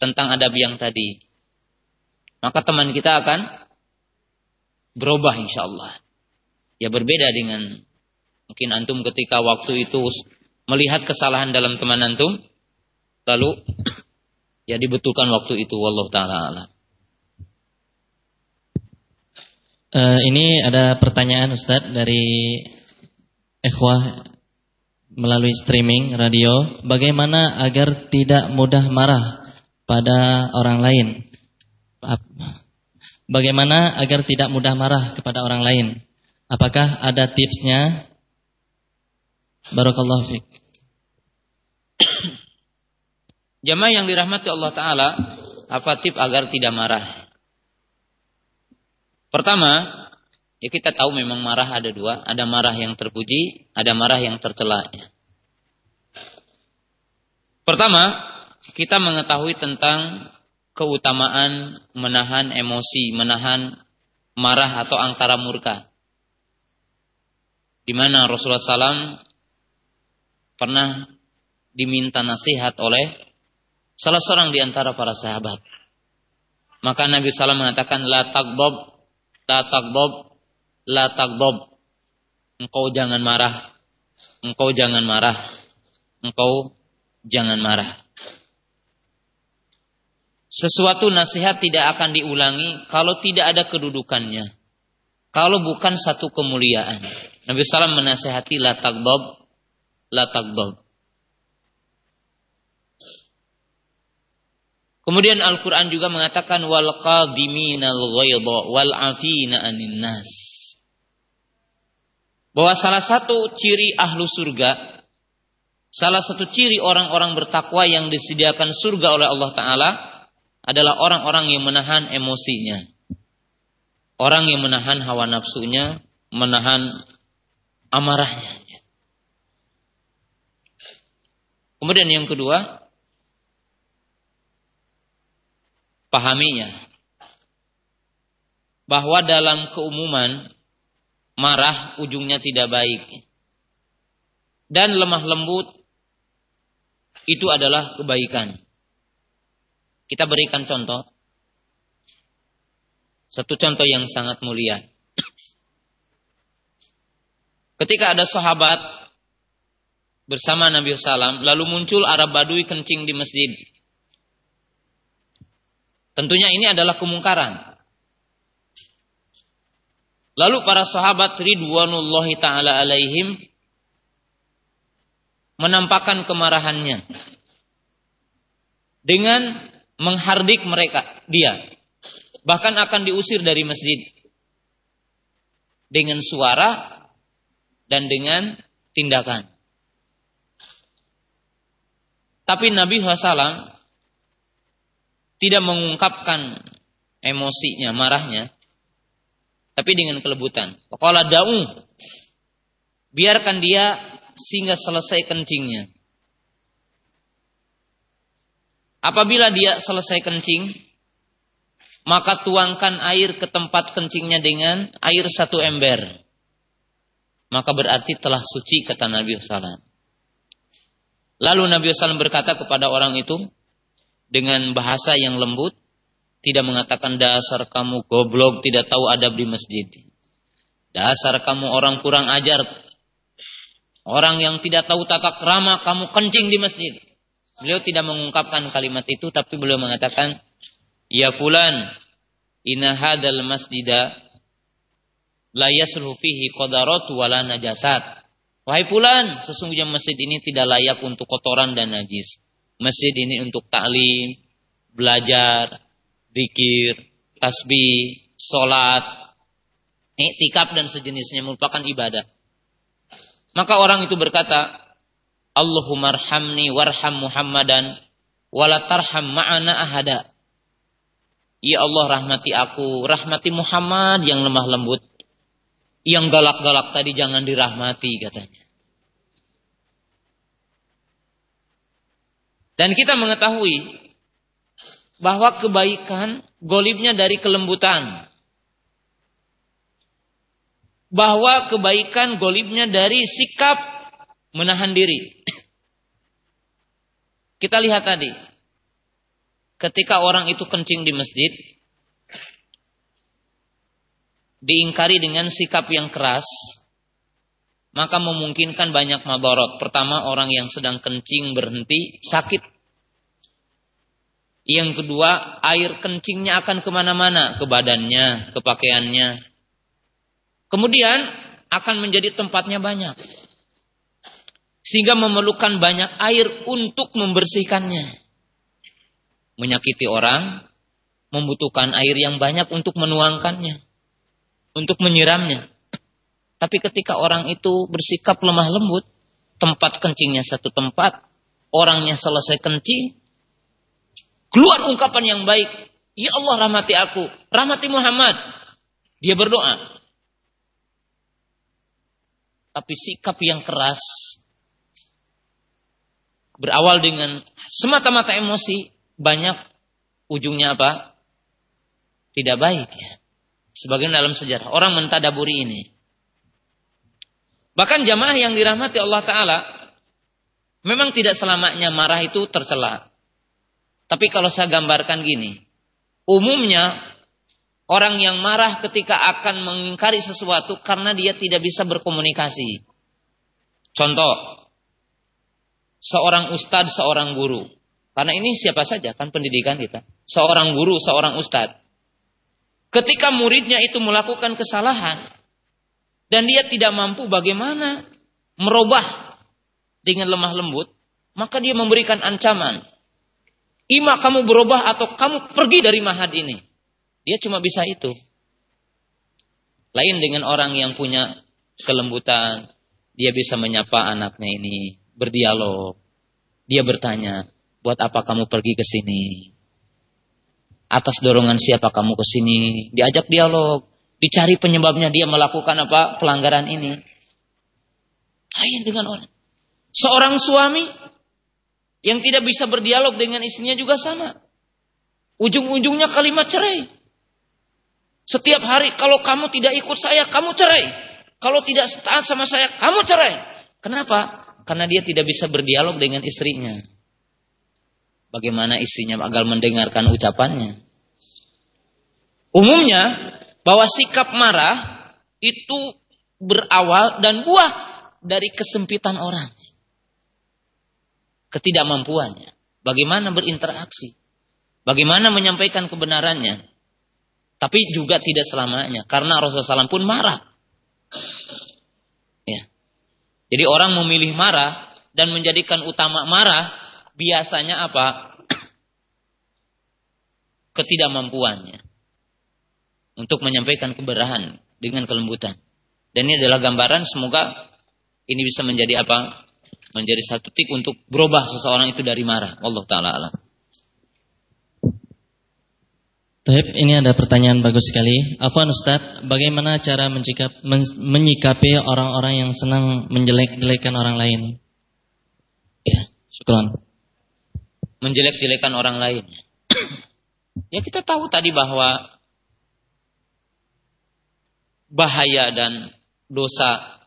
tentang adab yang tadi. Maka teman kita akan berubah insya Allah. Ya berbeda dengan mungkin antum ketika waktu itu melihat kesalahan dalam teman antum. Lalu ya dibetulkan waktu itu. Wallahu ta'ala alam. Uh, ini ada pertanyaan Ustadz dari Ikhwah melalui streaming radio. Bagaimana agar tidak mudah marah pada orang lain? Bagaimana agar tidak mudah marah kepada orang lain? Apakah ada tipsnya? Barakallahu fiqh. Jamaah yang dirahmati Allah Ta'ala, apa tip agar tidak marah? Pertama, ya kita tahu memang marah ada dua, ada marah yang terpuji, ada marah yang tercela. Pertama, kita mengetahui tentang keutamaan menahan emosi, menahan marah atau angkara murka. Di mana Rasulullah SAW pernah diminta nasihat oleh salah seorang di antara para sahabat. Maka Nabi SAW mengatakan, La takbob, la takbob, la takbob. Engkau jangan marah. Engkau jangan marah. Engkau jangan marah. Sesuatu nasihat tidak akan diulangi kalau tidak ada kedudukannya. Kalau bukan satu kemuliaan. Nabi SAW menasihati la takdob, la takdob. Kemudian Al-Quran juga mengatakan wal qadiminal ghaidha wal afina anin nas. Bahwa salah satu ciri ahlu surga, salah satu ciri orang-orang bertakwa yang disediakan surga oleh Allah Ta'ala adalah orang-orang yang menahan emosinya. Orang yang menahan hawa nafsunya, menahan amarahnya. Kemudian yang kedua, pahaminya bahwa dalam keumuman marah ujungnya tidak baik dan lemah lembut itu adalah kebaikan. Kita berikan contoh. Satu contoh yang sangat mulia. Ketika ada sahabat bersama Nabi Sallam, lalu muncul Arab Badui kencing di masjid. Tentunya ini adalah kemungkaran. Lalu para sahabat ridwanullahi taala alaihim menampakkan kemarahannya dengan menghardik mereka dia bahkan akan diusir dari masjid dengan suara dan dengan tindakan tapi Nabi SAW tidak mengungkapkan emosinya, marahnya, tapi dengan kelebutan. Kalau daung, biarkan dia sehingga selesai kencingnya. Apabila dia selesai kencing, maka tuangkan air ke tempat kencingnya dengan air satu ember. Maka berarti telah suci kata Nabi SAW. Lalu Nabi SAW berkata kepada orang itu dengan bahasa yang lembut, tidak mengatakan dasar kamu goblok tidak tahu adab di masjid. Dasar kamu orang kurang ajar. Orang yang tidak tahu tata krama kamu kencing di masjid. Beliau tidak mengungkapkan kalimat itu tapi beliau mengatakan, "Ya fulan, inna hadal masjida la yasluhu fihi qadaratu wala najasat." Wahai fulan, sesungguhnya masjid ini tidak layak untuk kotoran dan najis. Masjid ini untuk taklim, belajar, zikir, tasbih, salat, iktikaf dan sejenisnya merupakan ibadah. Maka orang itu berkata, Allahumma arhamni warham Muhammadan wala tarham ma'ana ahada. Ya Allah rahmati aku, rahmati Muhammad yang lemah lembut. Yang galak-galak tadi jangan dirahmati katanya. Dan kita mengetahui bahwa kebaikan golibnya dari kelembutan. Bahwa kebaikan golibnya dari sikap menahan diri. Kita lihat tadi, ketika orang itu kencing di masjid, diingkari dengan sikap yang keras, maka memungkinkan banyak mabarot. Pertama, orang yang sedang kencing berhenti sakit. Yang kedua, air kencingnya akan ke mana-mana, ke badannya, ke pakaiannya. Kemudian akan menjadi tempatnya banyak sehingga memerlukan banyak air untuk membersihkannya. Menyakiti orang membutuhkan air yang banyak untuk menuangkannya, untuk menyiramnya. Tapi ketika orang itu bersikap lemah lembut, tempat kencingnya satu tempat, orangnya selesai kencing, keluar ungkapan yang baik, Ya Allah rahmati aku, rahmati Muhammad. Dia berdoa. Tapi sikap yang keras berawal dengan semata-mata emosi, banyak ujungnya apa? Tidak baik. Sebagian dalam sejarah. Orang mentadaburi ini. Bahkan jamaah yang dirahmati Allah Ta'ala, memang tidak selamanya marah itu tercela. Tapi kalau saya gambarkan gini, umumnya orang yang marah ketika akan mengingkari sesuatu karena dia tidak bisa berkomunikasi. Contoh, seorang ustadz, seorang guru. Karena ini siapa saja kan pendidikan kita. Seorang guru, seorang ustadz. Ketika muridnya itu melakukan kesalahan dan dia tidak mampu bagaimana merubah dengan lemah lembut, maka dia memberikan ancaman. Ima kamu berubah atau kamu pergi dari mahad ini. Dia cuma bisa itu. Lain dengan orang yang punya kelembutan, dia bisa menyapa anaknya ini, berdialog. Dia bertanya, buat apa kamu pergi ke sini? Atas dorongan siapa kamu ke sini? Diajak dialog, dicari penyebabnya dia melakukan apa pelanggaran ini. Lain dengan orang. Seorang suami yang tidak bisa berdialog dengan istrinya juga sama. Ujung-ujungnya kalimat cerai. Setiap hari kalau kamu tidak ikut saya, kamu cerai. Kalau tidak taat sama saya, kamu cerai. Kenapa? Karena dia tidak bisa berdialog dengan istrinya. Bagaimana istrinya agar mendengarkan ucapannya? Umumnya bahwa sikap marah itu berawal dan buah dari kesempitan orang. Ketidakmampuannya. Bagaimana berinteraksi. Bagaimana menyampaikan kebenarannya. Tapi juga tidak selamanya. Karena Rasulullah SAW pun marah. Ya. Jadi orang memilih marah dan menjadikan utama marah biasanya apa? Ketidakmampuannya untuk menyampaikan keberahan dengan kelembutan. Dan ini adalah gambaran semoga ini bisa menjadi apa? Menjadi satu tip untuk berubah seseorang itu dari marah. Allah taala alam. Taib, ini ada pertanyaan bagus sekali. Afwan Ustaz, bagaimana cara menyikap, men, menyikapi orang-orang yang senang menjelek-jelekan orang lain? Ya, syukron menjelek-jelekan orang lain. ya kita tahu tadi bahwa bahaya dan dosa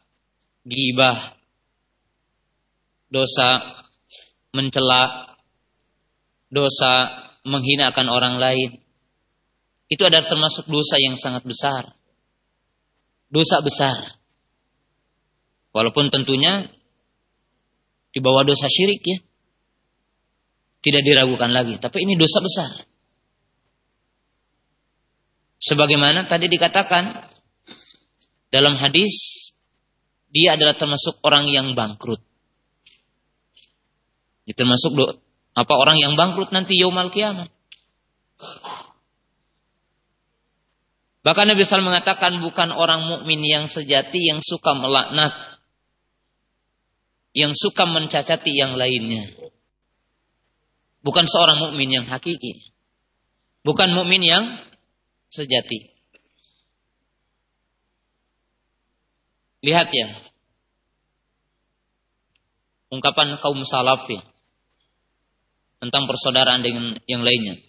gibah, dosa mencela, dosa menghinakan orang lain. Itu adalah termasuk dosa yang sangat besar. Dosa besar. Walaupun tentunya di bawah dosa syirik ya. Tidak diragukan lagi. Tapi ini dosa besar. Sebagaimana tadi dikatakan dalam hadis, dia adalah termasuk orang yang bangkrut. Itu termasuk do, apa orang yang bangkrut nanti yaumal kiamat. Bahkan Nabi SAW mengatakan bukan orang mukmin yang sejati yang suka melaknat, yang suka mencacati yang lainnya. Bukan seorang mukmin yang hakiki. Bukan mukmin yang sejati. Lihat ya. Ungkapan kaum salaf ya. Tentang persaudaraan dengan yang lainnya.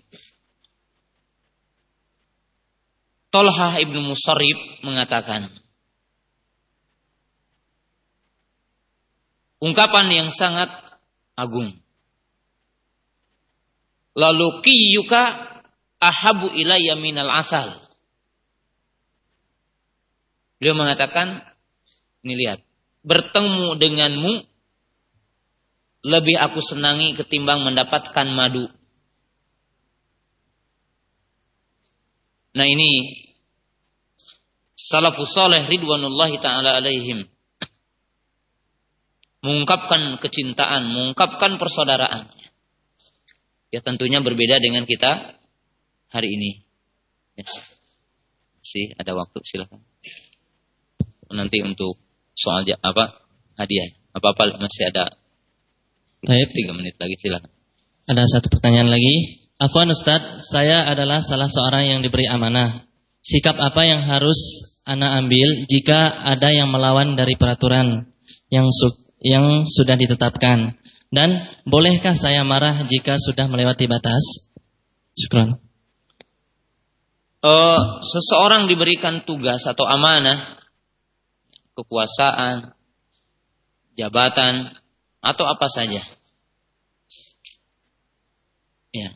Tolhah ibnu Musarrib mengatakan. Ungkapan yang sangat agung. Lalu kiyuka ahabu ilayya minal asal. Beliau mengatakan, ini lihat, bertemu denganmu lebih aku senangi ketimbang mendapatkan madu. Nah ini salafus saleh ridwanullahi taala alaihim mengungkapkan kecintaan, mengungkapkan persaudaraan. Ya tentunya berbeda dengan kita hari ini. Yes. Masih ada waktu silakan. Nanti untuk soal apa hadiah. Apa apa masih ada Taib. tiga menit lagi silakan. Ada satu pertanyaan lagi. Afwan Ustaz, saya adalah salah seorang yang diberi amanah. Sikap apa yang harus Ana ambil jika ada yang melawan dari peraturan yang su yang sudah ditetapkan? Dan bolehkah saya marah jika sudah melewati batas? Syukran. Uh, seseorang diberikan tugas atau amanah, kekuasaan, jabatan, atau apa saja. Ya.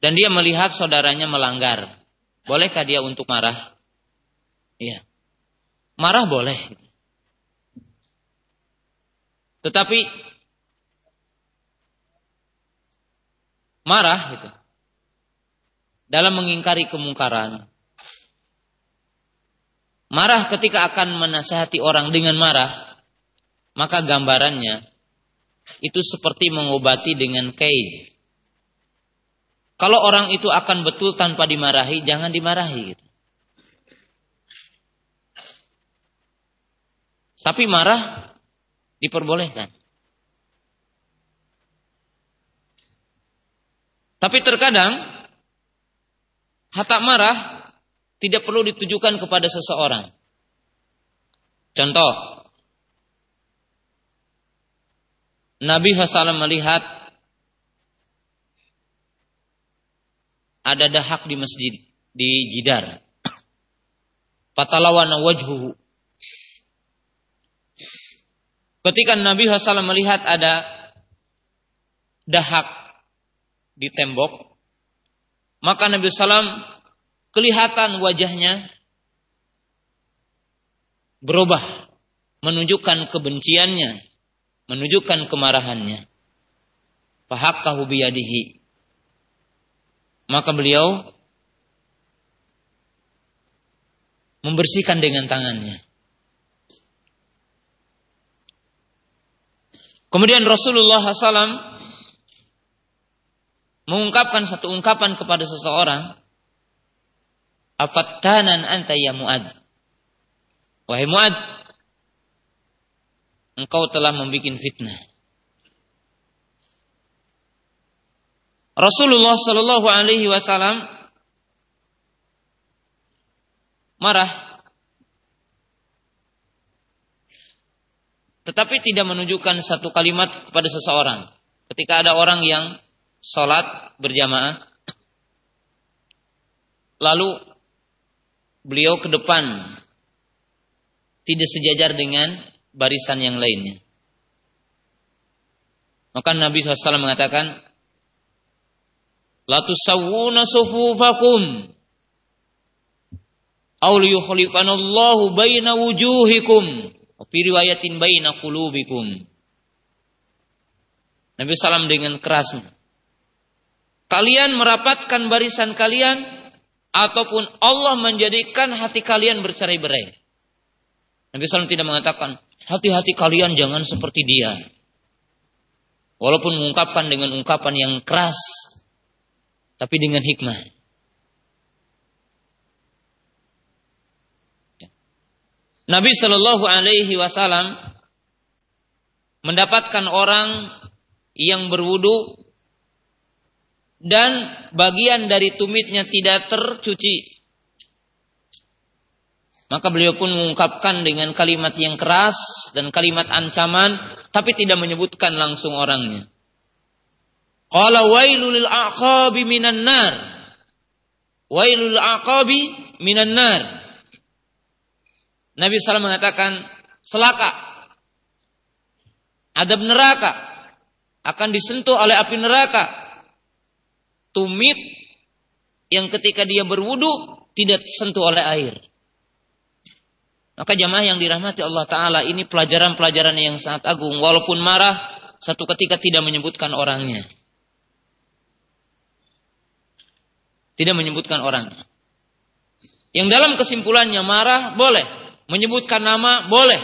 Dan dia melihat saudaranya melanggar. Bolehkah dia untuk marah? Iya. Marah boleh. Tetapi marah gitu. Dalam mengingkari kemungkaran. Marah ketika akan menasihati orang dengan marah, maka gambarannya itu seperti mengobati dengan kain. Kalau orang itu akan betul tanpa dimarahi, jangan dimarahi. Gitu. Tapi marah diperbolehkan. Tapi terkadang hatak marah tidak perlu ditujukan kepada seseorang. Contoh, Nabi SAW melihat ada dahak di masjid di jidar. Fatalawana wajhuhu. Ketika Nabi SAW melihat ada dahak di tembok, maka Nabi SAW kelihatan wajahnya berubah, menunjukkan kebenciannya, menunjukkan kemarahannya. Fahakkahu biyadihi. Maka beliau membersihkan dengan tangannya. Kemudian Rasulullah SAW mengungkapkan satu ungkapan kepada seseorang. Afattanan anta ya Mu'ad. Wahai Mu'ad, engkau telah membuat fitnah. Rasulullah Shallallahu Alaihi Wasallam marah tetapi tidak menunjukkan satu kalimat kepada seseorang. Ketika ada orang yang sholat berjamaah, lalu beliau ke depan, tidak sejajar dengan barisan yang lainnya. Maka Nabi SAW mengatakan, La tusawwuna sufufakum aw liyukhlifanallahu baina wujuhikum Fi riwayatin baina. Nabi Sallam dengan keras. Kalian merapatkan barisan kalian ataupun Allah menjadikan hati kalian bercerai-berai. Nabi Sallam tidak mengatakan hati-hati kalian jangan seperti dia. Walaupun mengungkapkan dengan ungkapan yang keras, tapi dengan hikmah. Nabi Shallallahu Alaihi Wasallam mendapatkan orang yang berwudu dan bagian dari tumitnya tidak tercuci. Maka beliau pun mengungkapkan dengan kalimat yang keras dan kalimat ancaman, tapi tidak menyebutkan langsung orangnya. Qala wailul aqabi minan nar. Wailul aqabi minan nar. Nabi SAW mengatakan selaka adab neraka akan disentuh oleh api neraka tumit yang ketika dia berwudu tidak tersentuh oleh air. Maka jamaah yang dirahmati Allah Ta'ala ini pelajaran-pelajaran yang sangat agung. Walaupun marah satu ketika tidak menyebutkan orangnya. Tidak menyebutkan orangnya yang dalam kesimpulannya marah boleh. Menyebutkan nama boleh.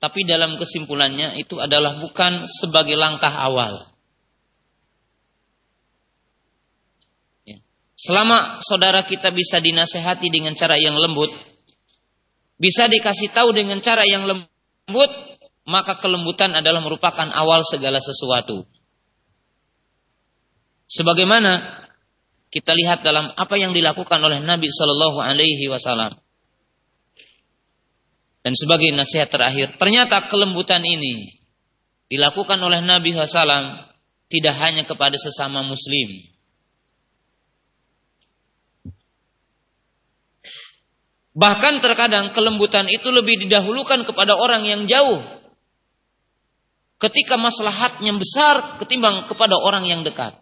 Tapi dalam kesimpulannya itu adalah bukan sebagai langkah awal. Selama saudara kita bisa dinasehati dengan cara yang lembut, bisa dikasih tahu dengan cara yang lembut, maka kelembutan adalah merupakan awal segala sesuatu. Sebagaimana kita lihat dalam apa yang dilakukan oleh Nabi Shallallahu Alaihi Wasallam. Dan sebagai nasihat terakhir, ternyata kelembutan ini dilakukan oleh Nabi SAW tidak hanya kepada sesama muslim. Bahkan terkadang kelembutan itu lebih didahulukan kepada orang yang jauh. Ketika maslahatnya besar ketimbang kepada orang yang dekat.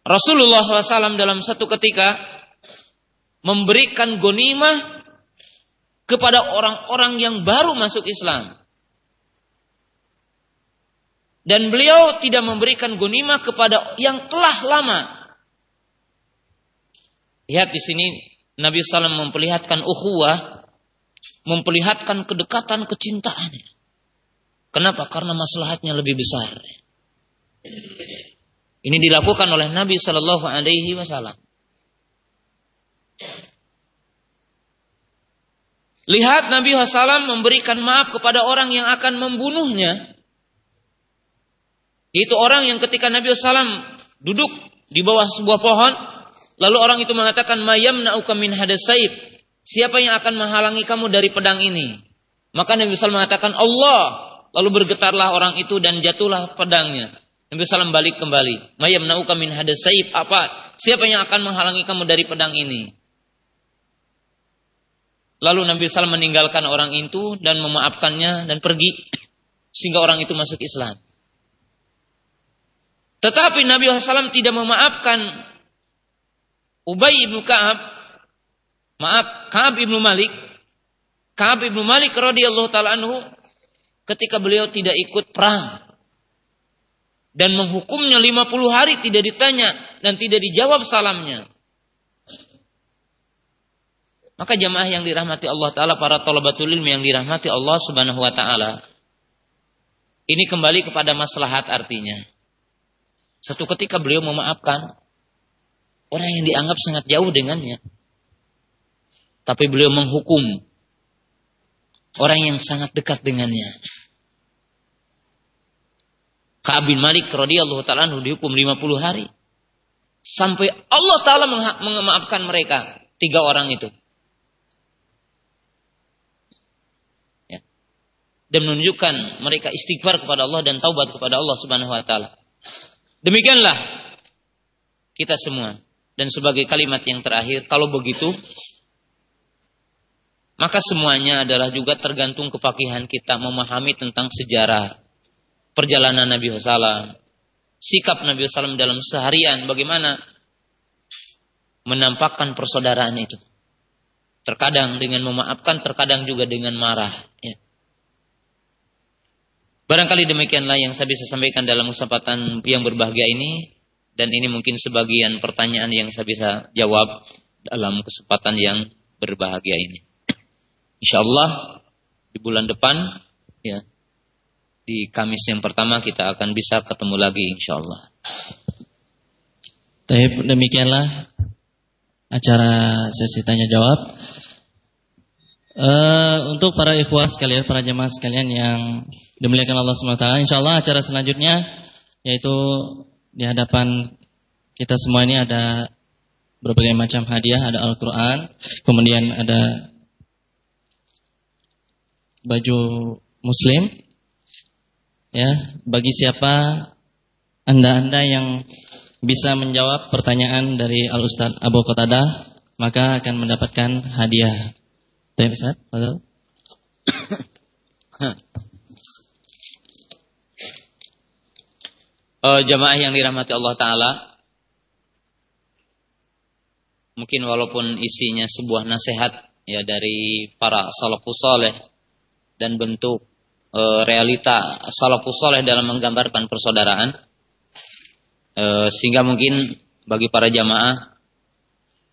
Rasulullah SAW dalam satu ketika memberikan gonimah kepada orang-orang yang baru masuk Islam. Dan beliau tidak memberikan gonimah kepada yang telah lama. Lihat di sini Nabi SAW memperlihatkan ukhuwah, memperlihatkan kedekatan kecintaan. Kenapa? Karena maslahatnya lebih besar. Ini dilakukan oleh Nabi Shallallahu Alaihi Wasallam. Lihat Nabi Wasallam memberikan maaf kepada orang yang akan membunuhnya. Itu orang yang ketika Nabi Wasallam duduk di bawah sebuah pohon, lalu orang itu mengatakan mayam nauka min hadasaib. Siapa yang akan menghalangi kamu dari pedang ini? Maka Nabi Wasallam mengatakan Allah. Lalu bergetarlah orang itu dan jatuhlah pedangnya. Nabi SAW balik kembali. Mayam nauka min hadasaib apa? Siapa yang akan menghalangi kamu dari pedang ini? Lalu Nabi SAW meninggalkan orang itu dan memaafkannya dan pergi sehingga orang itu masuk Islam. Tetapi Nabi SAW tidak memaafkan Ubay ibnu Kaab, maaf Kaab ibnu Malik, Kaab ibnu Malik radhiyallahu taala anhu ketika beliau tidak ikut perang dan menghukumnya 50 hari tidak ditanya dan tidak dijawab salamnya. Maka jamaah yang dirahmati Allah Ta'ala, para tolabatul ilmi yang dirahmati Allah Subhanahu Wa Ta'ala, ini kembali kepada maslahat artinya. Satu ketika beliau memaafkan orang yang dianggap sangat jauh dengannya. Tapi beliau menghukum orang yang sangat dekat dengannya. Ka'ab bin Malik radhiyallahu taala dihukum 50 hari. Sampai Allah taala memaafkan mereka tiga orang itu. Ya. Dan menunjukkan mereka istighfar kepada Allah dan taubat kepada Allah Subhanahu wa taala. Demikianlah kita semua. Dan sebagai kalimat yang terakhir, kalau begitu maka semuanya adalah juga tergantung kefakihan kita memahami tentang sejarah perjalanan Nabi SAW, sikap Nabi SAW dalam seharian, bagaimana menampakkan persaudaraan itu. Terkadang dengan memaafkan, terkadang juga dengan marah. Ya. Barangkali demikianlah yang saya bisa sampaikan dalam kesempatan yang berbahagia ini. Dan ini mungkin sebagian pertanyaan yang saya bisa jawab dalam kesempatan yang berbahagia ini. Insya Allah di bulan depan ya di Kamis yang pertama kita akan bisa ketemu lagi insya Allah. Demikianlah acara sesi tanya jawab. Uh, untuk para ikhwah sekalian, para jemaah sekalian yang dimuliakan Allah SWT, insya Allah acara selanjutnya yaitu di hadapan kita semua ini ada berbagai macam hadiah, ada Al-Quran, kemudian ada baju muslim, Ya, bagi siapa Anda-anda yang bisa menjawab pertanyaan dari Al Ustaz Abu Qatadah, maka akan mendapatkan hadiah. Baik, Ustaz, uh, jamaah yang dirahmati Allah Ta'ala Mungkin walaupun isinya sebuah nasihat ya dari para salafus saleh dan bentuk e, realita salafus soleh dalam menggambarkan persaudaraan e, sehingga mungkin bagi para jamaah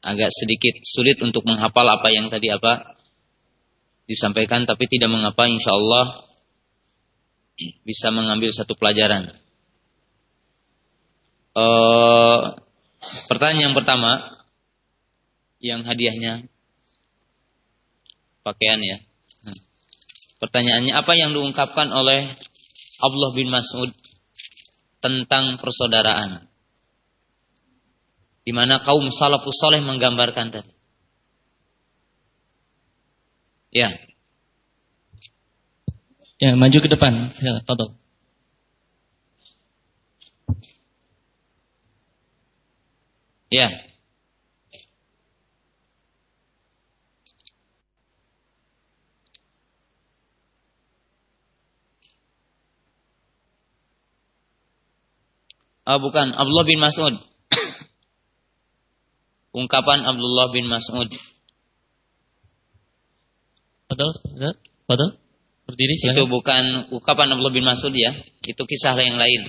agak sedikit sulit untuk menghafal apa yang tadi apa disampaikan tapi tidak mengapa insya Allah bisa mengambil satu pelajaran. E, pertanyaan yang pertama yang hadiahnya pakaian ya. Pertanyaannya apa yang diungkapkan oleh Abdullah bin Mas'ud tentang persaudaraan? Di mana kaum salafus soleh menggambarkan tadi. Ya. Ya, maju ke depan. Ya, Fadol. Ya. Oh, bukan Abdullah bin Mas'ud. Ungkapan Abdullah bin Mas'ud. Betul? Betul? Berdiri silakan. Itu bukan ungkapan Abdullah bin Mas'ud ya. Itu kisah yang lain.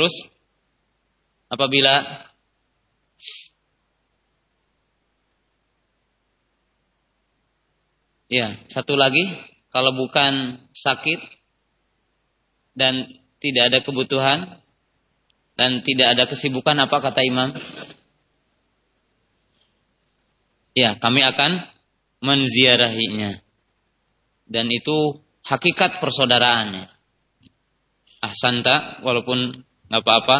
Terus apabila Ya, satu lagi kalau bukan sakit dan tidak ada kebutuhan dan tidak ada kesibukan apa kata imam? Ya, kami akan menziarahinya. Dan itu hakikat persaudaraannya. Ahsanta walaupun nggak apa-apa.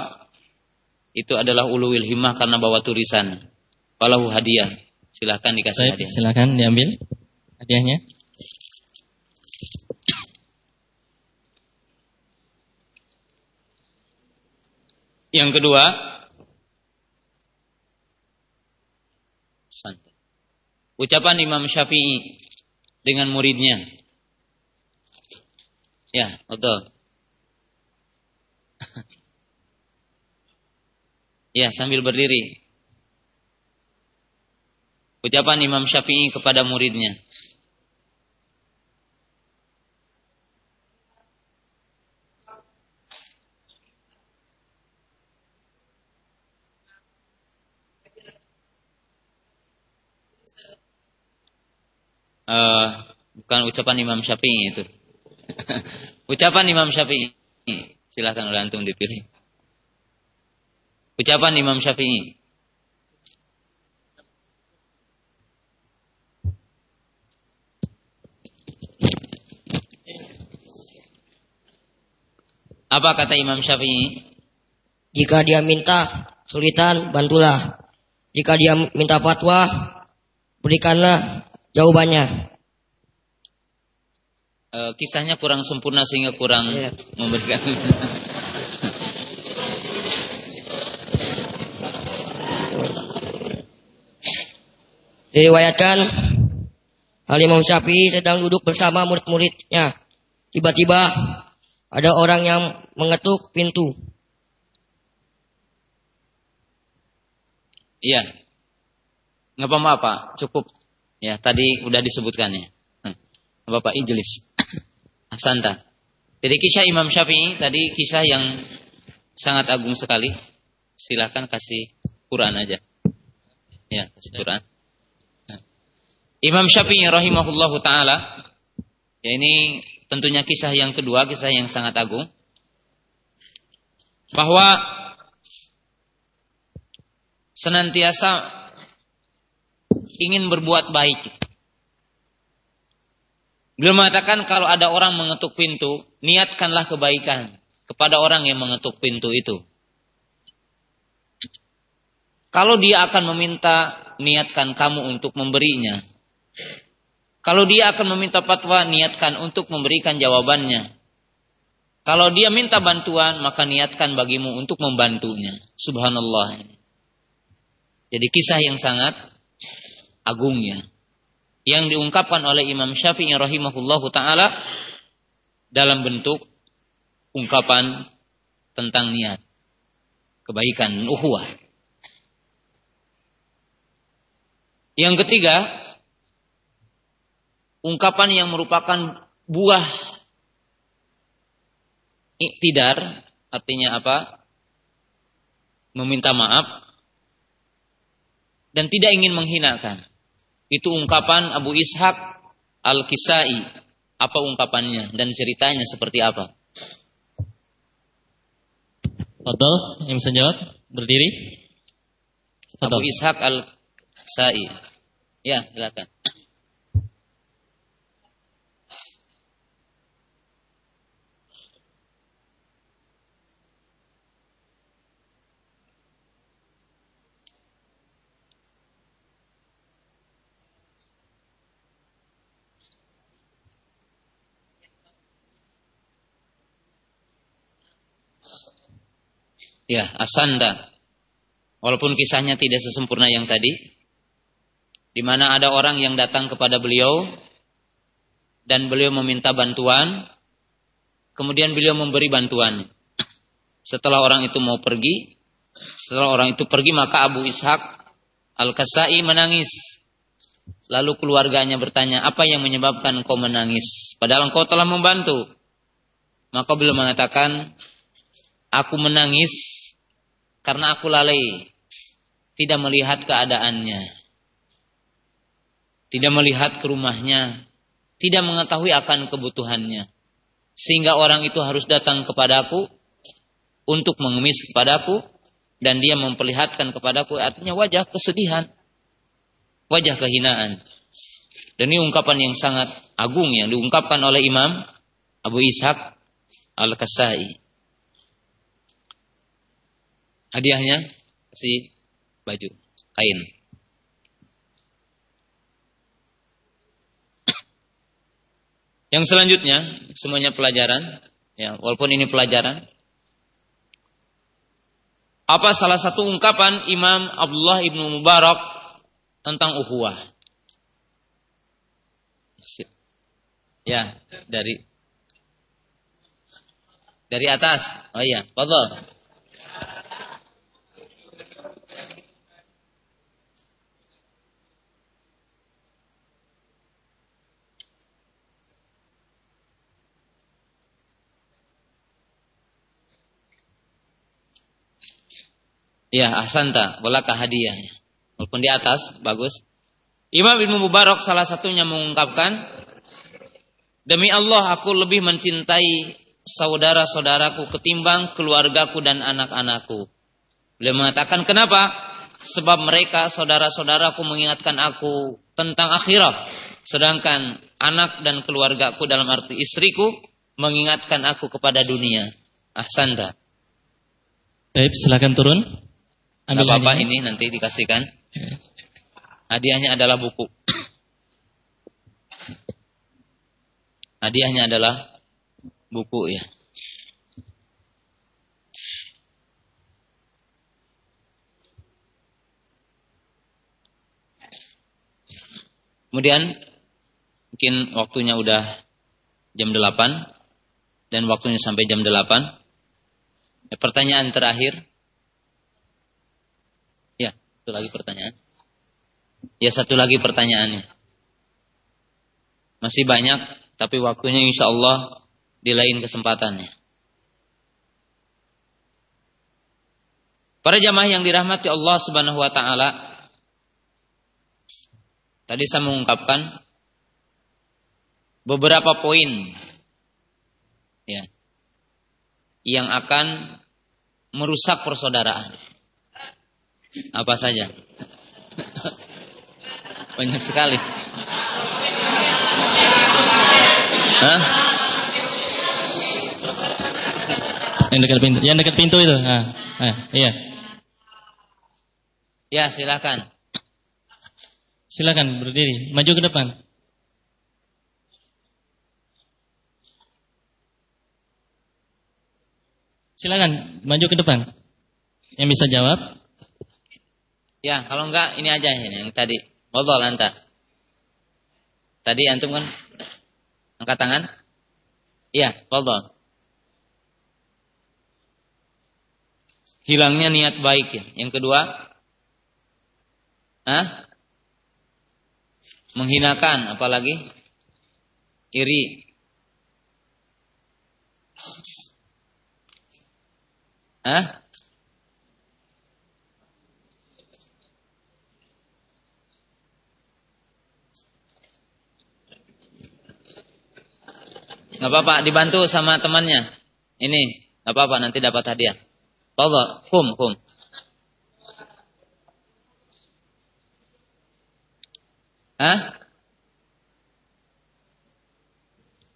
Itu adalah uluwil himmah karena bawa tulisan. Falahu hadiah. Silahkan dikasih Baik, hadiah. Silakan diambil hadiahnya. Yang kedua, santai. Ucapan Imam Syafi'i dengan muridnya. Ya, betul. Ya, sambil berdiri. Ucapan Imam Syafi'i kepada muridnya. Uh, bukan ucapan Imam Syafi'i itu. ucapan Imam Syafi'i. Silahkan oleh antum dipilih. Ucapan Imam Syafi'i. Apa kata Imam Syafi'i? Jika dia minta kesulitan, bantulah. Jika dia minta fatwa, berikanlah jawabannya. E, kisahnya kurang sempurna sehingga kurang Iya. memberikan. Diriwayatkan Al Imam Syafi'i sedang duduk bersama murid-muridnya. Tiba-tiba ada orang yang mengetuk pintu. Iya. Nggak apa-apa, cukup. Ya, tadi udah disebutkan ya. Nggak apa-apa. Asanta. Jadi kisah Imam Syafi'i tadi kisah yang sangat agung sekali. Silahkan kasih Quran aja. Ya, kasih Quran. Imam Syafi'i rahimahullahu taala ya ini tentunya kisah yang kedua, kisah yang sangat agung. Bahwa senantiasa ingin berbuat baik. Beliau mengatakan kalau ada orang mengetuk pintu, niatkanlah kebaikan kepada orang yang mengetuk pintu itu. Kalau dia akan meminta, niatkan kamu untuk memberinya. Kalau dia akan meminta fatwa, niatkan untuk memberikan jawabannya. Kalau dia minta bantuan, maka niatkan bagimu untuk membantunya. Subhanallah. Jadi kisah yang sangat agungnya yang diungkapkan oleh Imam Syafi'i rahimahullahu taala dalam bentuk ungkapan tentang niat kebaikan ukhuwah. Yang ketiga, ungkapan yang merupakan buah iktidar, artinya apa? Meminta maaf dan tidak ingin menghinakan. Itu ungkapan Abu Ishaq Al-Kisai. Apa ungkapannya dan ceritanya seperti apa? Fadol, yang bisa jawab? Berdiri. Fadol. Abu Ishaq Al-Sa'i. Ya, silakan. Ya, Asanda. Walaupun kisahnya tidak sesempurna yang tadi. Di mana ada orang yang datang kepada beliau dan beliau meminta bantuan, kemudian beliau memberi bantuan. Setelah orang itu mau pergi, setelah orang itu pergi maka Abu Ishaq Al-Kasai menangis. Lalu keluarganya bertanya, apa yang menyebabkan kau menangis? Padahal engkau telah membantu. Maka beliau mengatakan, aku menangis karena aku lalai, tidak melihat keadaannya, tidak melihat ke rumahnya, tidak mengetahui akan kebutuhannya. Sehingga orang itu harus datang kepadaku untuk mengemis kepadaku dan dia memperlihatkan kepadaku artinya wajah kesedihan, wajah kehinaan. Dan ini ungkapan yang sangat agung yang diungkapkan oleh Imam Abu Ishaq Al-Kasai. Hadiahnya si baju kain. Yang selanjutnya semuanya pelajaran, ya walaupun ini pelajaran. Apa salah satu ungkapan Imam Abdullah ibnu Mubarak tentang uhuwah? Ya, dari dari atas. Oh iya, fadhal. Ya, ahsanta, walaka hadiahnya. Walaupun di atas, bagus. Imam Ibnu Mubarak salah satunya mengungkapkan, Demi Allah aku lebih mencintai saudara-saudaraku ketimbang keluargaku dan anak-anakku. Beliau mengatakan, kenapa? Sebab mereka saudara-saudaraku mengingatkan aku tentang akhirat. Sedangkan anak dan keluargaku dalam arti istriku mengingatkan aku kepada dunia. Ahsanta. Baik, silakan turun. Ambil apa ini nanti dikasihkan. Ya. Hadiahnya adalah buku. Hadiahnya adalah buku ya. Kemudian mungkin waktunya udah jam 8 dan waktunya sampai jam 8. Pertanyaan terakhir satu lagi pertanyaan. Ya satu lagi pertanyaannya. Masih banyak, tapi waktunya insya Allah di lain kesempatannya. Para jamaah yang dirahmati Allah Subhanahu wa taala, tadi saya mengungkapkan beberapa poin ya yang akan merusak persaudaraan. Apa saja? Banyak sekali. Hah? Yang dekat pintu, yang dekat pintu itu. Ah, ah, iya. Ya, silakan. Silakan berdiri, maju ke depan. Silakan maju ke depan. Yang bisa jawab Ya, kalau enggak ini aja ini yang tadi. Ngobrol anta. Tadi antum kan angkat tangan? Iya, ngobrol. Hilangnya niat baik ya. Yang kedua, Hah? Menghinakan apalagi iri. Hah? Nggak apa-apa, dibantu sama temannya. Ini, nggak apa-apa, nanti dapat hadiah. Fadhal, kum, kum. Hah?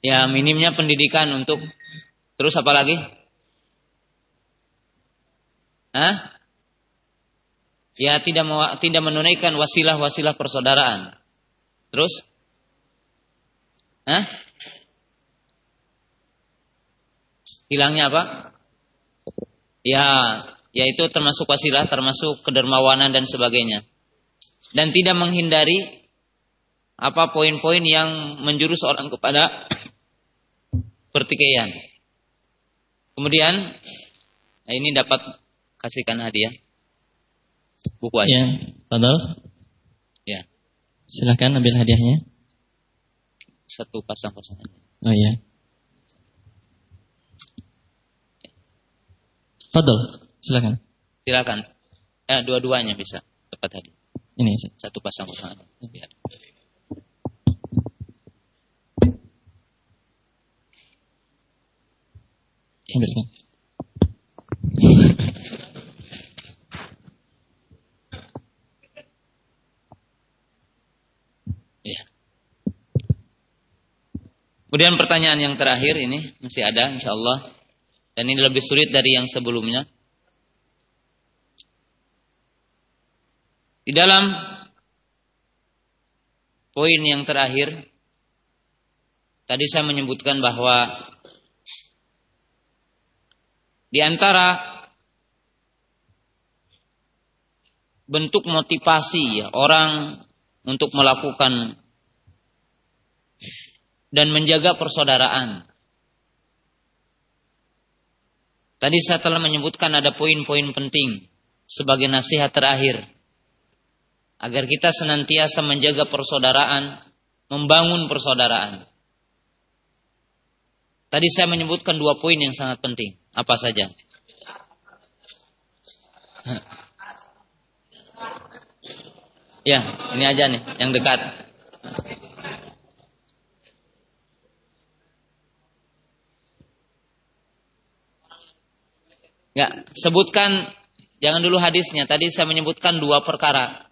Ya minimnya pendidikan untuk terus apa lagi? Hah? Ya tidak tidak menunaikan wasilah-wasilah persaudaraan. Terus? Hah? Hilangnya apa? Ya, yaitu termasuk wasilah, termasuk kedermawanan dan sebagainya. Dan tidak menghindari apa poin-poin yang menjurus orang kepada pertikaian. Kemudian nah ini dapat kasihkan hadiah buku aja. Ya, Fadal. Ya. Silahkan ambil hadiahnya. Satu pasang pasangan. Oh iya. Fadal, silakan. Silakan. Eh, dua-duanya bisa dapat hadiah. Ini satu pasang pasangan. Ya. Ambilkan. ya. Kemudian pertanyaan yang terakhir ini masih ada insya Allah. Dan ini lebih sulit dari yang sebelumnya. Di dalam poin yang terakhir, tadi saya menyebutkan bahwa di antara bentuk motivasi ya, orang untuk melakukan dan menjaga persaudaraan. Tadi saya telah menyebutkan ada poin-poin penting sebagai nasihat terakhir agar kita senantiasa menjaga persaudaraan, membangun persaudaraan. Tadi saya menyebutkan dua poin yang sangat penting. Apa saja? Ya, ini aja nih, yang dekat. Ya, sebutkan jangan dulu hadisnya. Tadi saya menyebutkan dua perkara.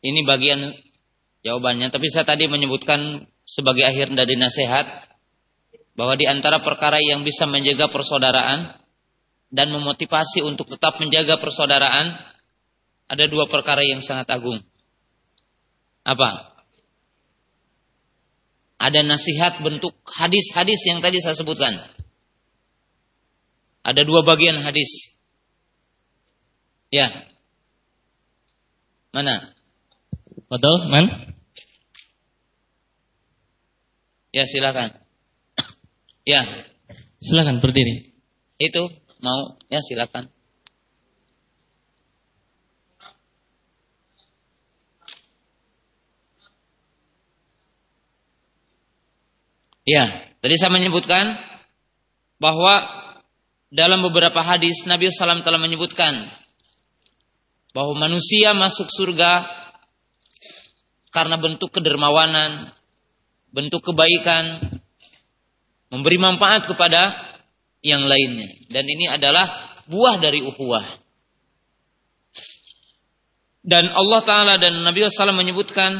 Ini bagian jawabannya. Tapi saya tadi menyebutkan sebagai akhir dari nasihat bahwa di antara perkara yang bisa menjaga persaudaraan dan memotivasi untuk tetap menjaga persaudaraan ada dua perkara yang sangat agung. Apa? Ada nasihat bentuk hadis-hadis yang tadi saya sebutkan. Ada dua bagian hadis. Ya. Mana? Fadal, man? Ya, silakan. Ya. Silakan berdiri. Itu mau ya silakan. Ya, tadi saya menyebutkan bahwa dalam beberapa hadis Nabi SAW telah menyebutkan bahwa manusia masuk surga karena bentuk kedermawanan, bentuk kebaikan, memberi manfaat kepada yang lainnya. Dan ini adalah buah dari ukhuwah. Dan Allah Ta'ala dan Nabi SAW menyebutkan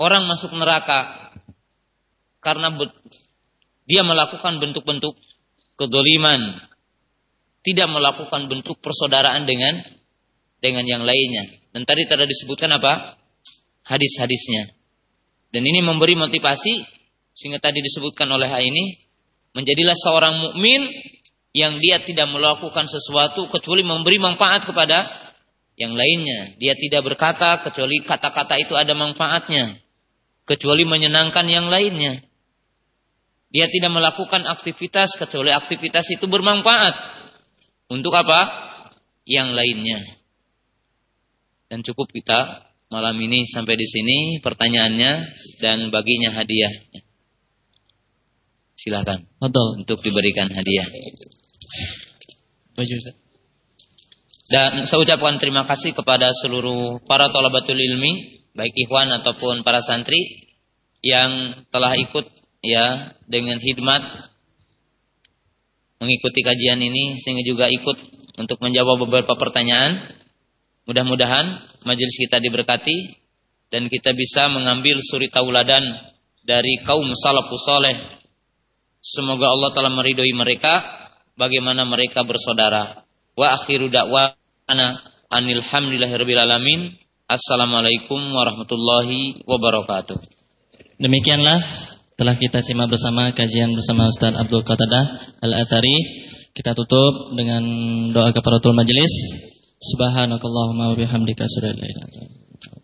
orang masuk neraka karena dia melakukan bentuk-bentuk kedoliman, tidak melakukan bentuk persaudaraan dengan dengan yang lainnya. Dan tadi telah disebutkan apa? hadis-hadisnya. Dan ini memberi motivasi sehingga tadi disebutkan oleh ini menjadilah seorang mukmin yang dia tidak melakukan sesuatu kecuali memberi manfaat kepada yang lainnya. Dia tidak berkata kecuali kata-kata itu ada manfaatnya, kecuali menyenangkan yang lainnya. Dia tidak melakukan aktivitas kecuali aktivitas itu bermanfaat untuk apa? Yang lainnya. Dan cukup kita malam ini sampai di sini pertanyaannya dan baginya hadiah. Silakan. Betul. Untuk diberikan hadiah. Dan saya ucapkan terima kasih kepada seluruh para talabatul ilmi baik ikhwan ataupun para santri yang telah ikut ya dengan hikmat mengikuti kajian ini sehingga juga ikut untuk menjawab beberapa pertanyaan. Mudah-mudahan majelis kita diberkati dan kita bisa mengambil suri tauladan dari kaum salafus soleh. Semoga Allah telah meridhoi mereka bagaimana mereka bersaudara. Wa akhiru da'wana anil alamin. Assalamualaikum warahmatullahi wabarakatuh. Demikianlah telah kita simak bersama kajian bersama Ustaz Abdul Qatadah Al-Athari. Kita tutup dengan doa kafaratul majelis. Subhanakallahumma wa bihamdika asyhadu an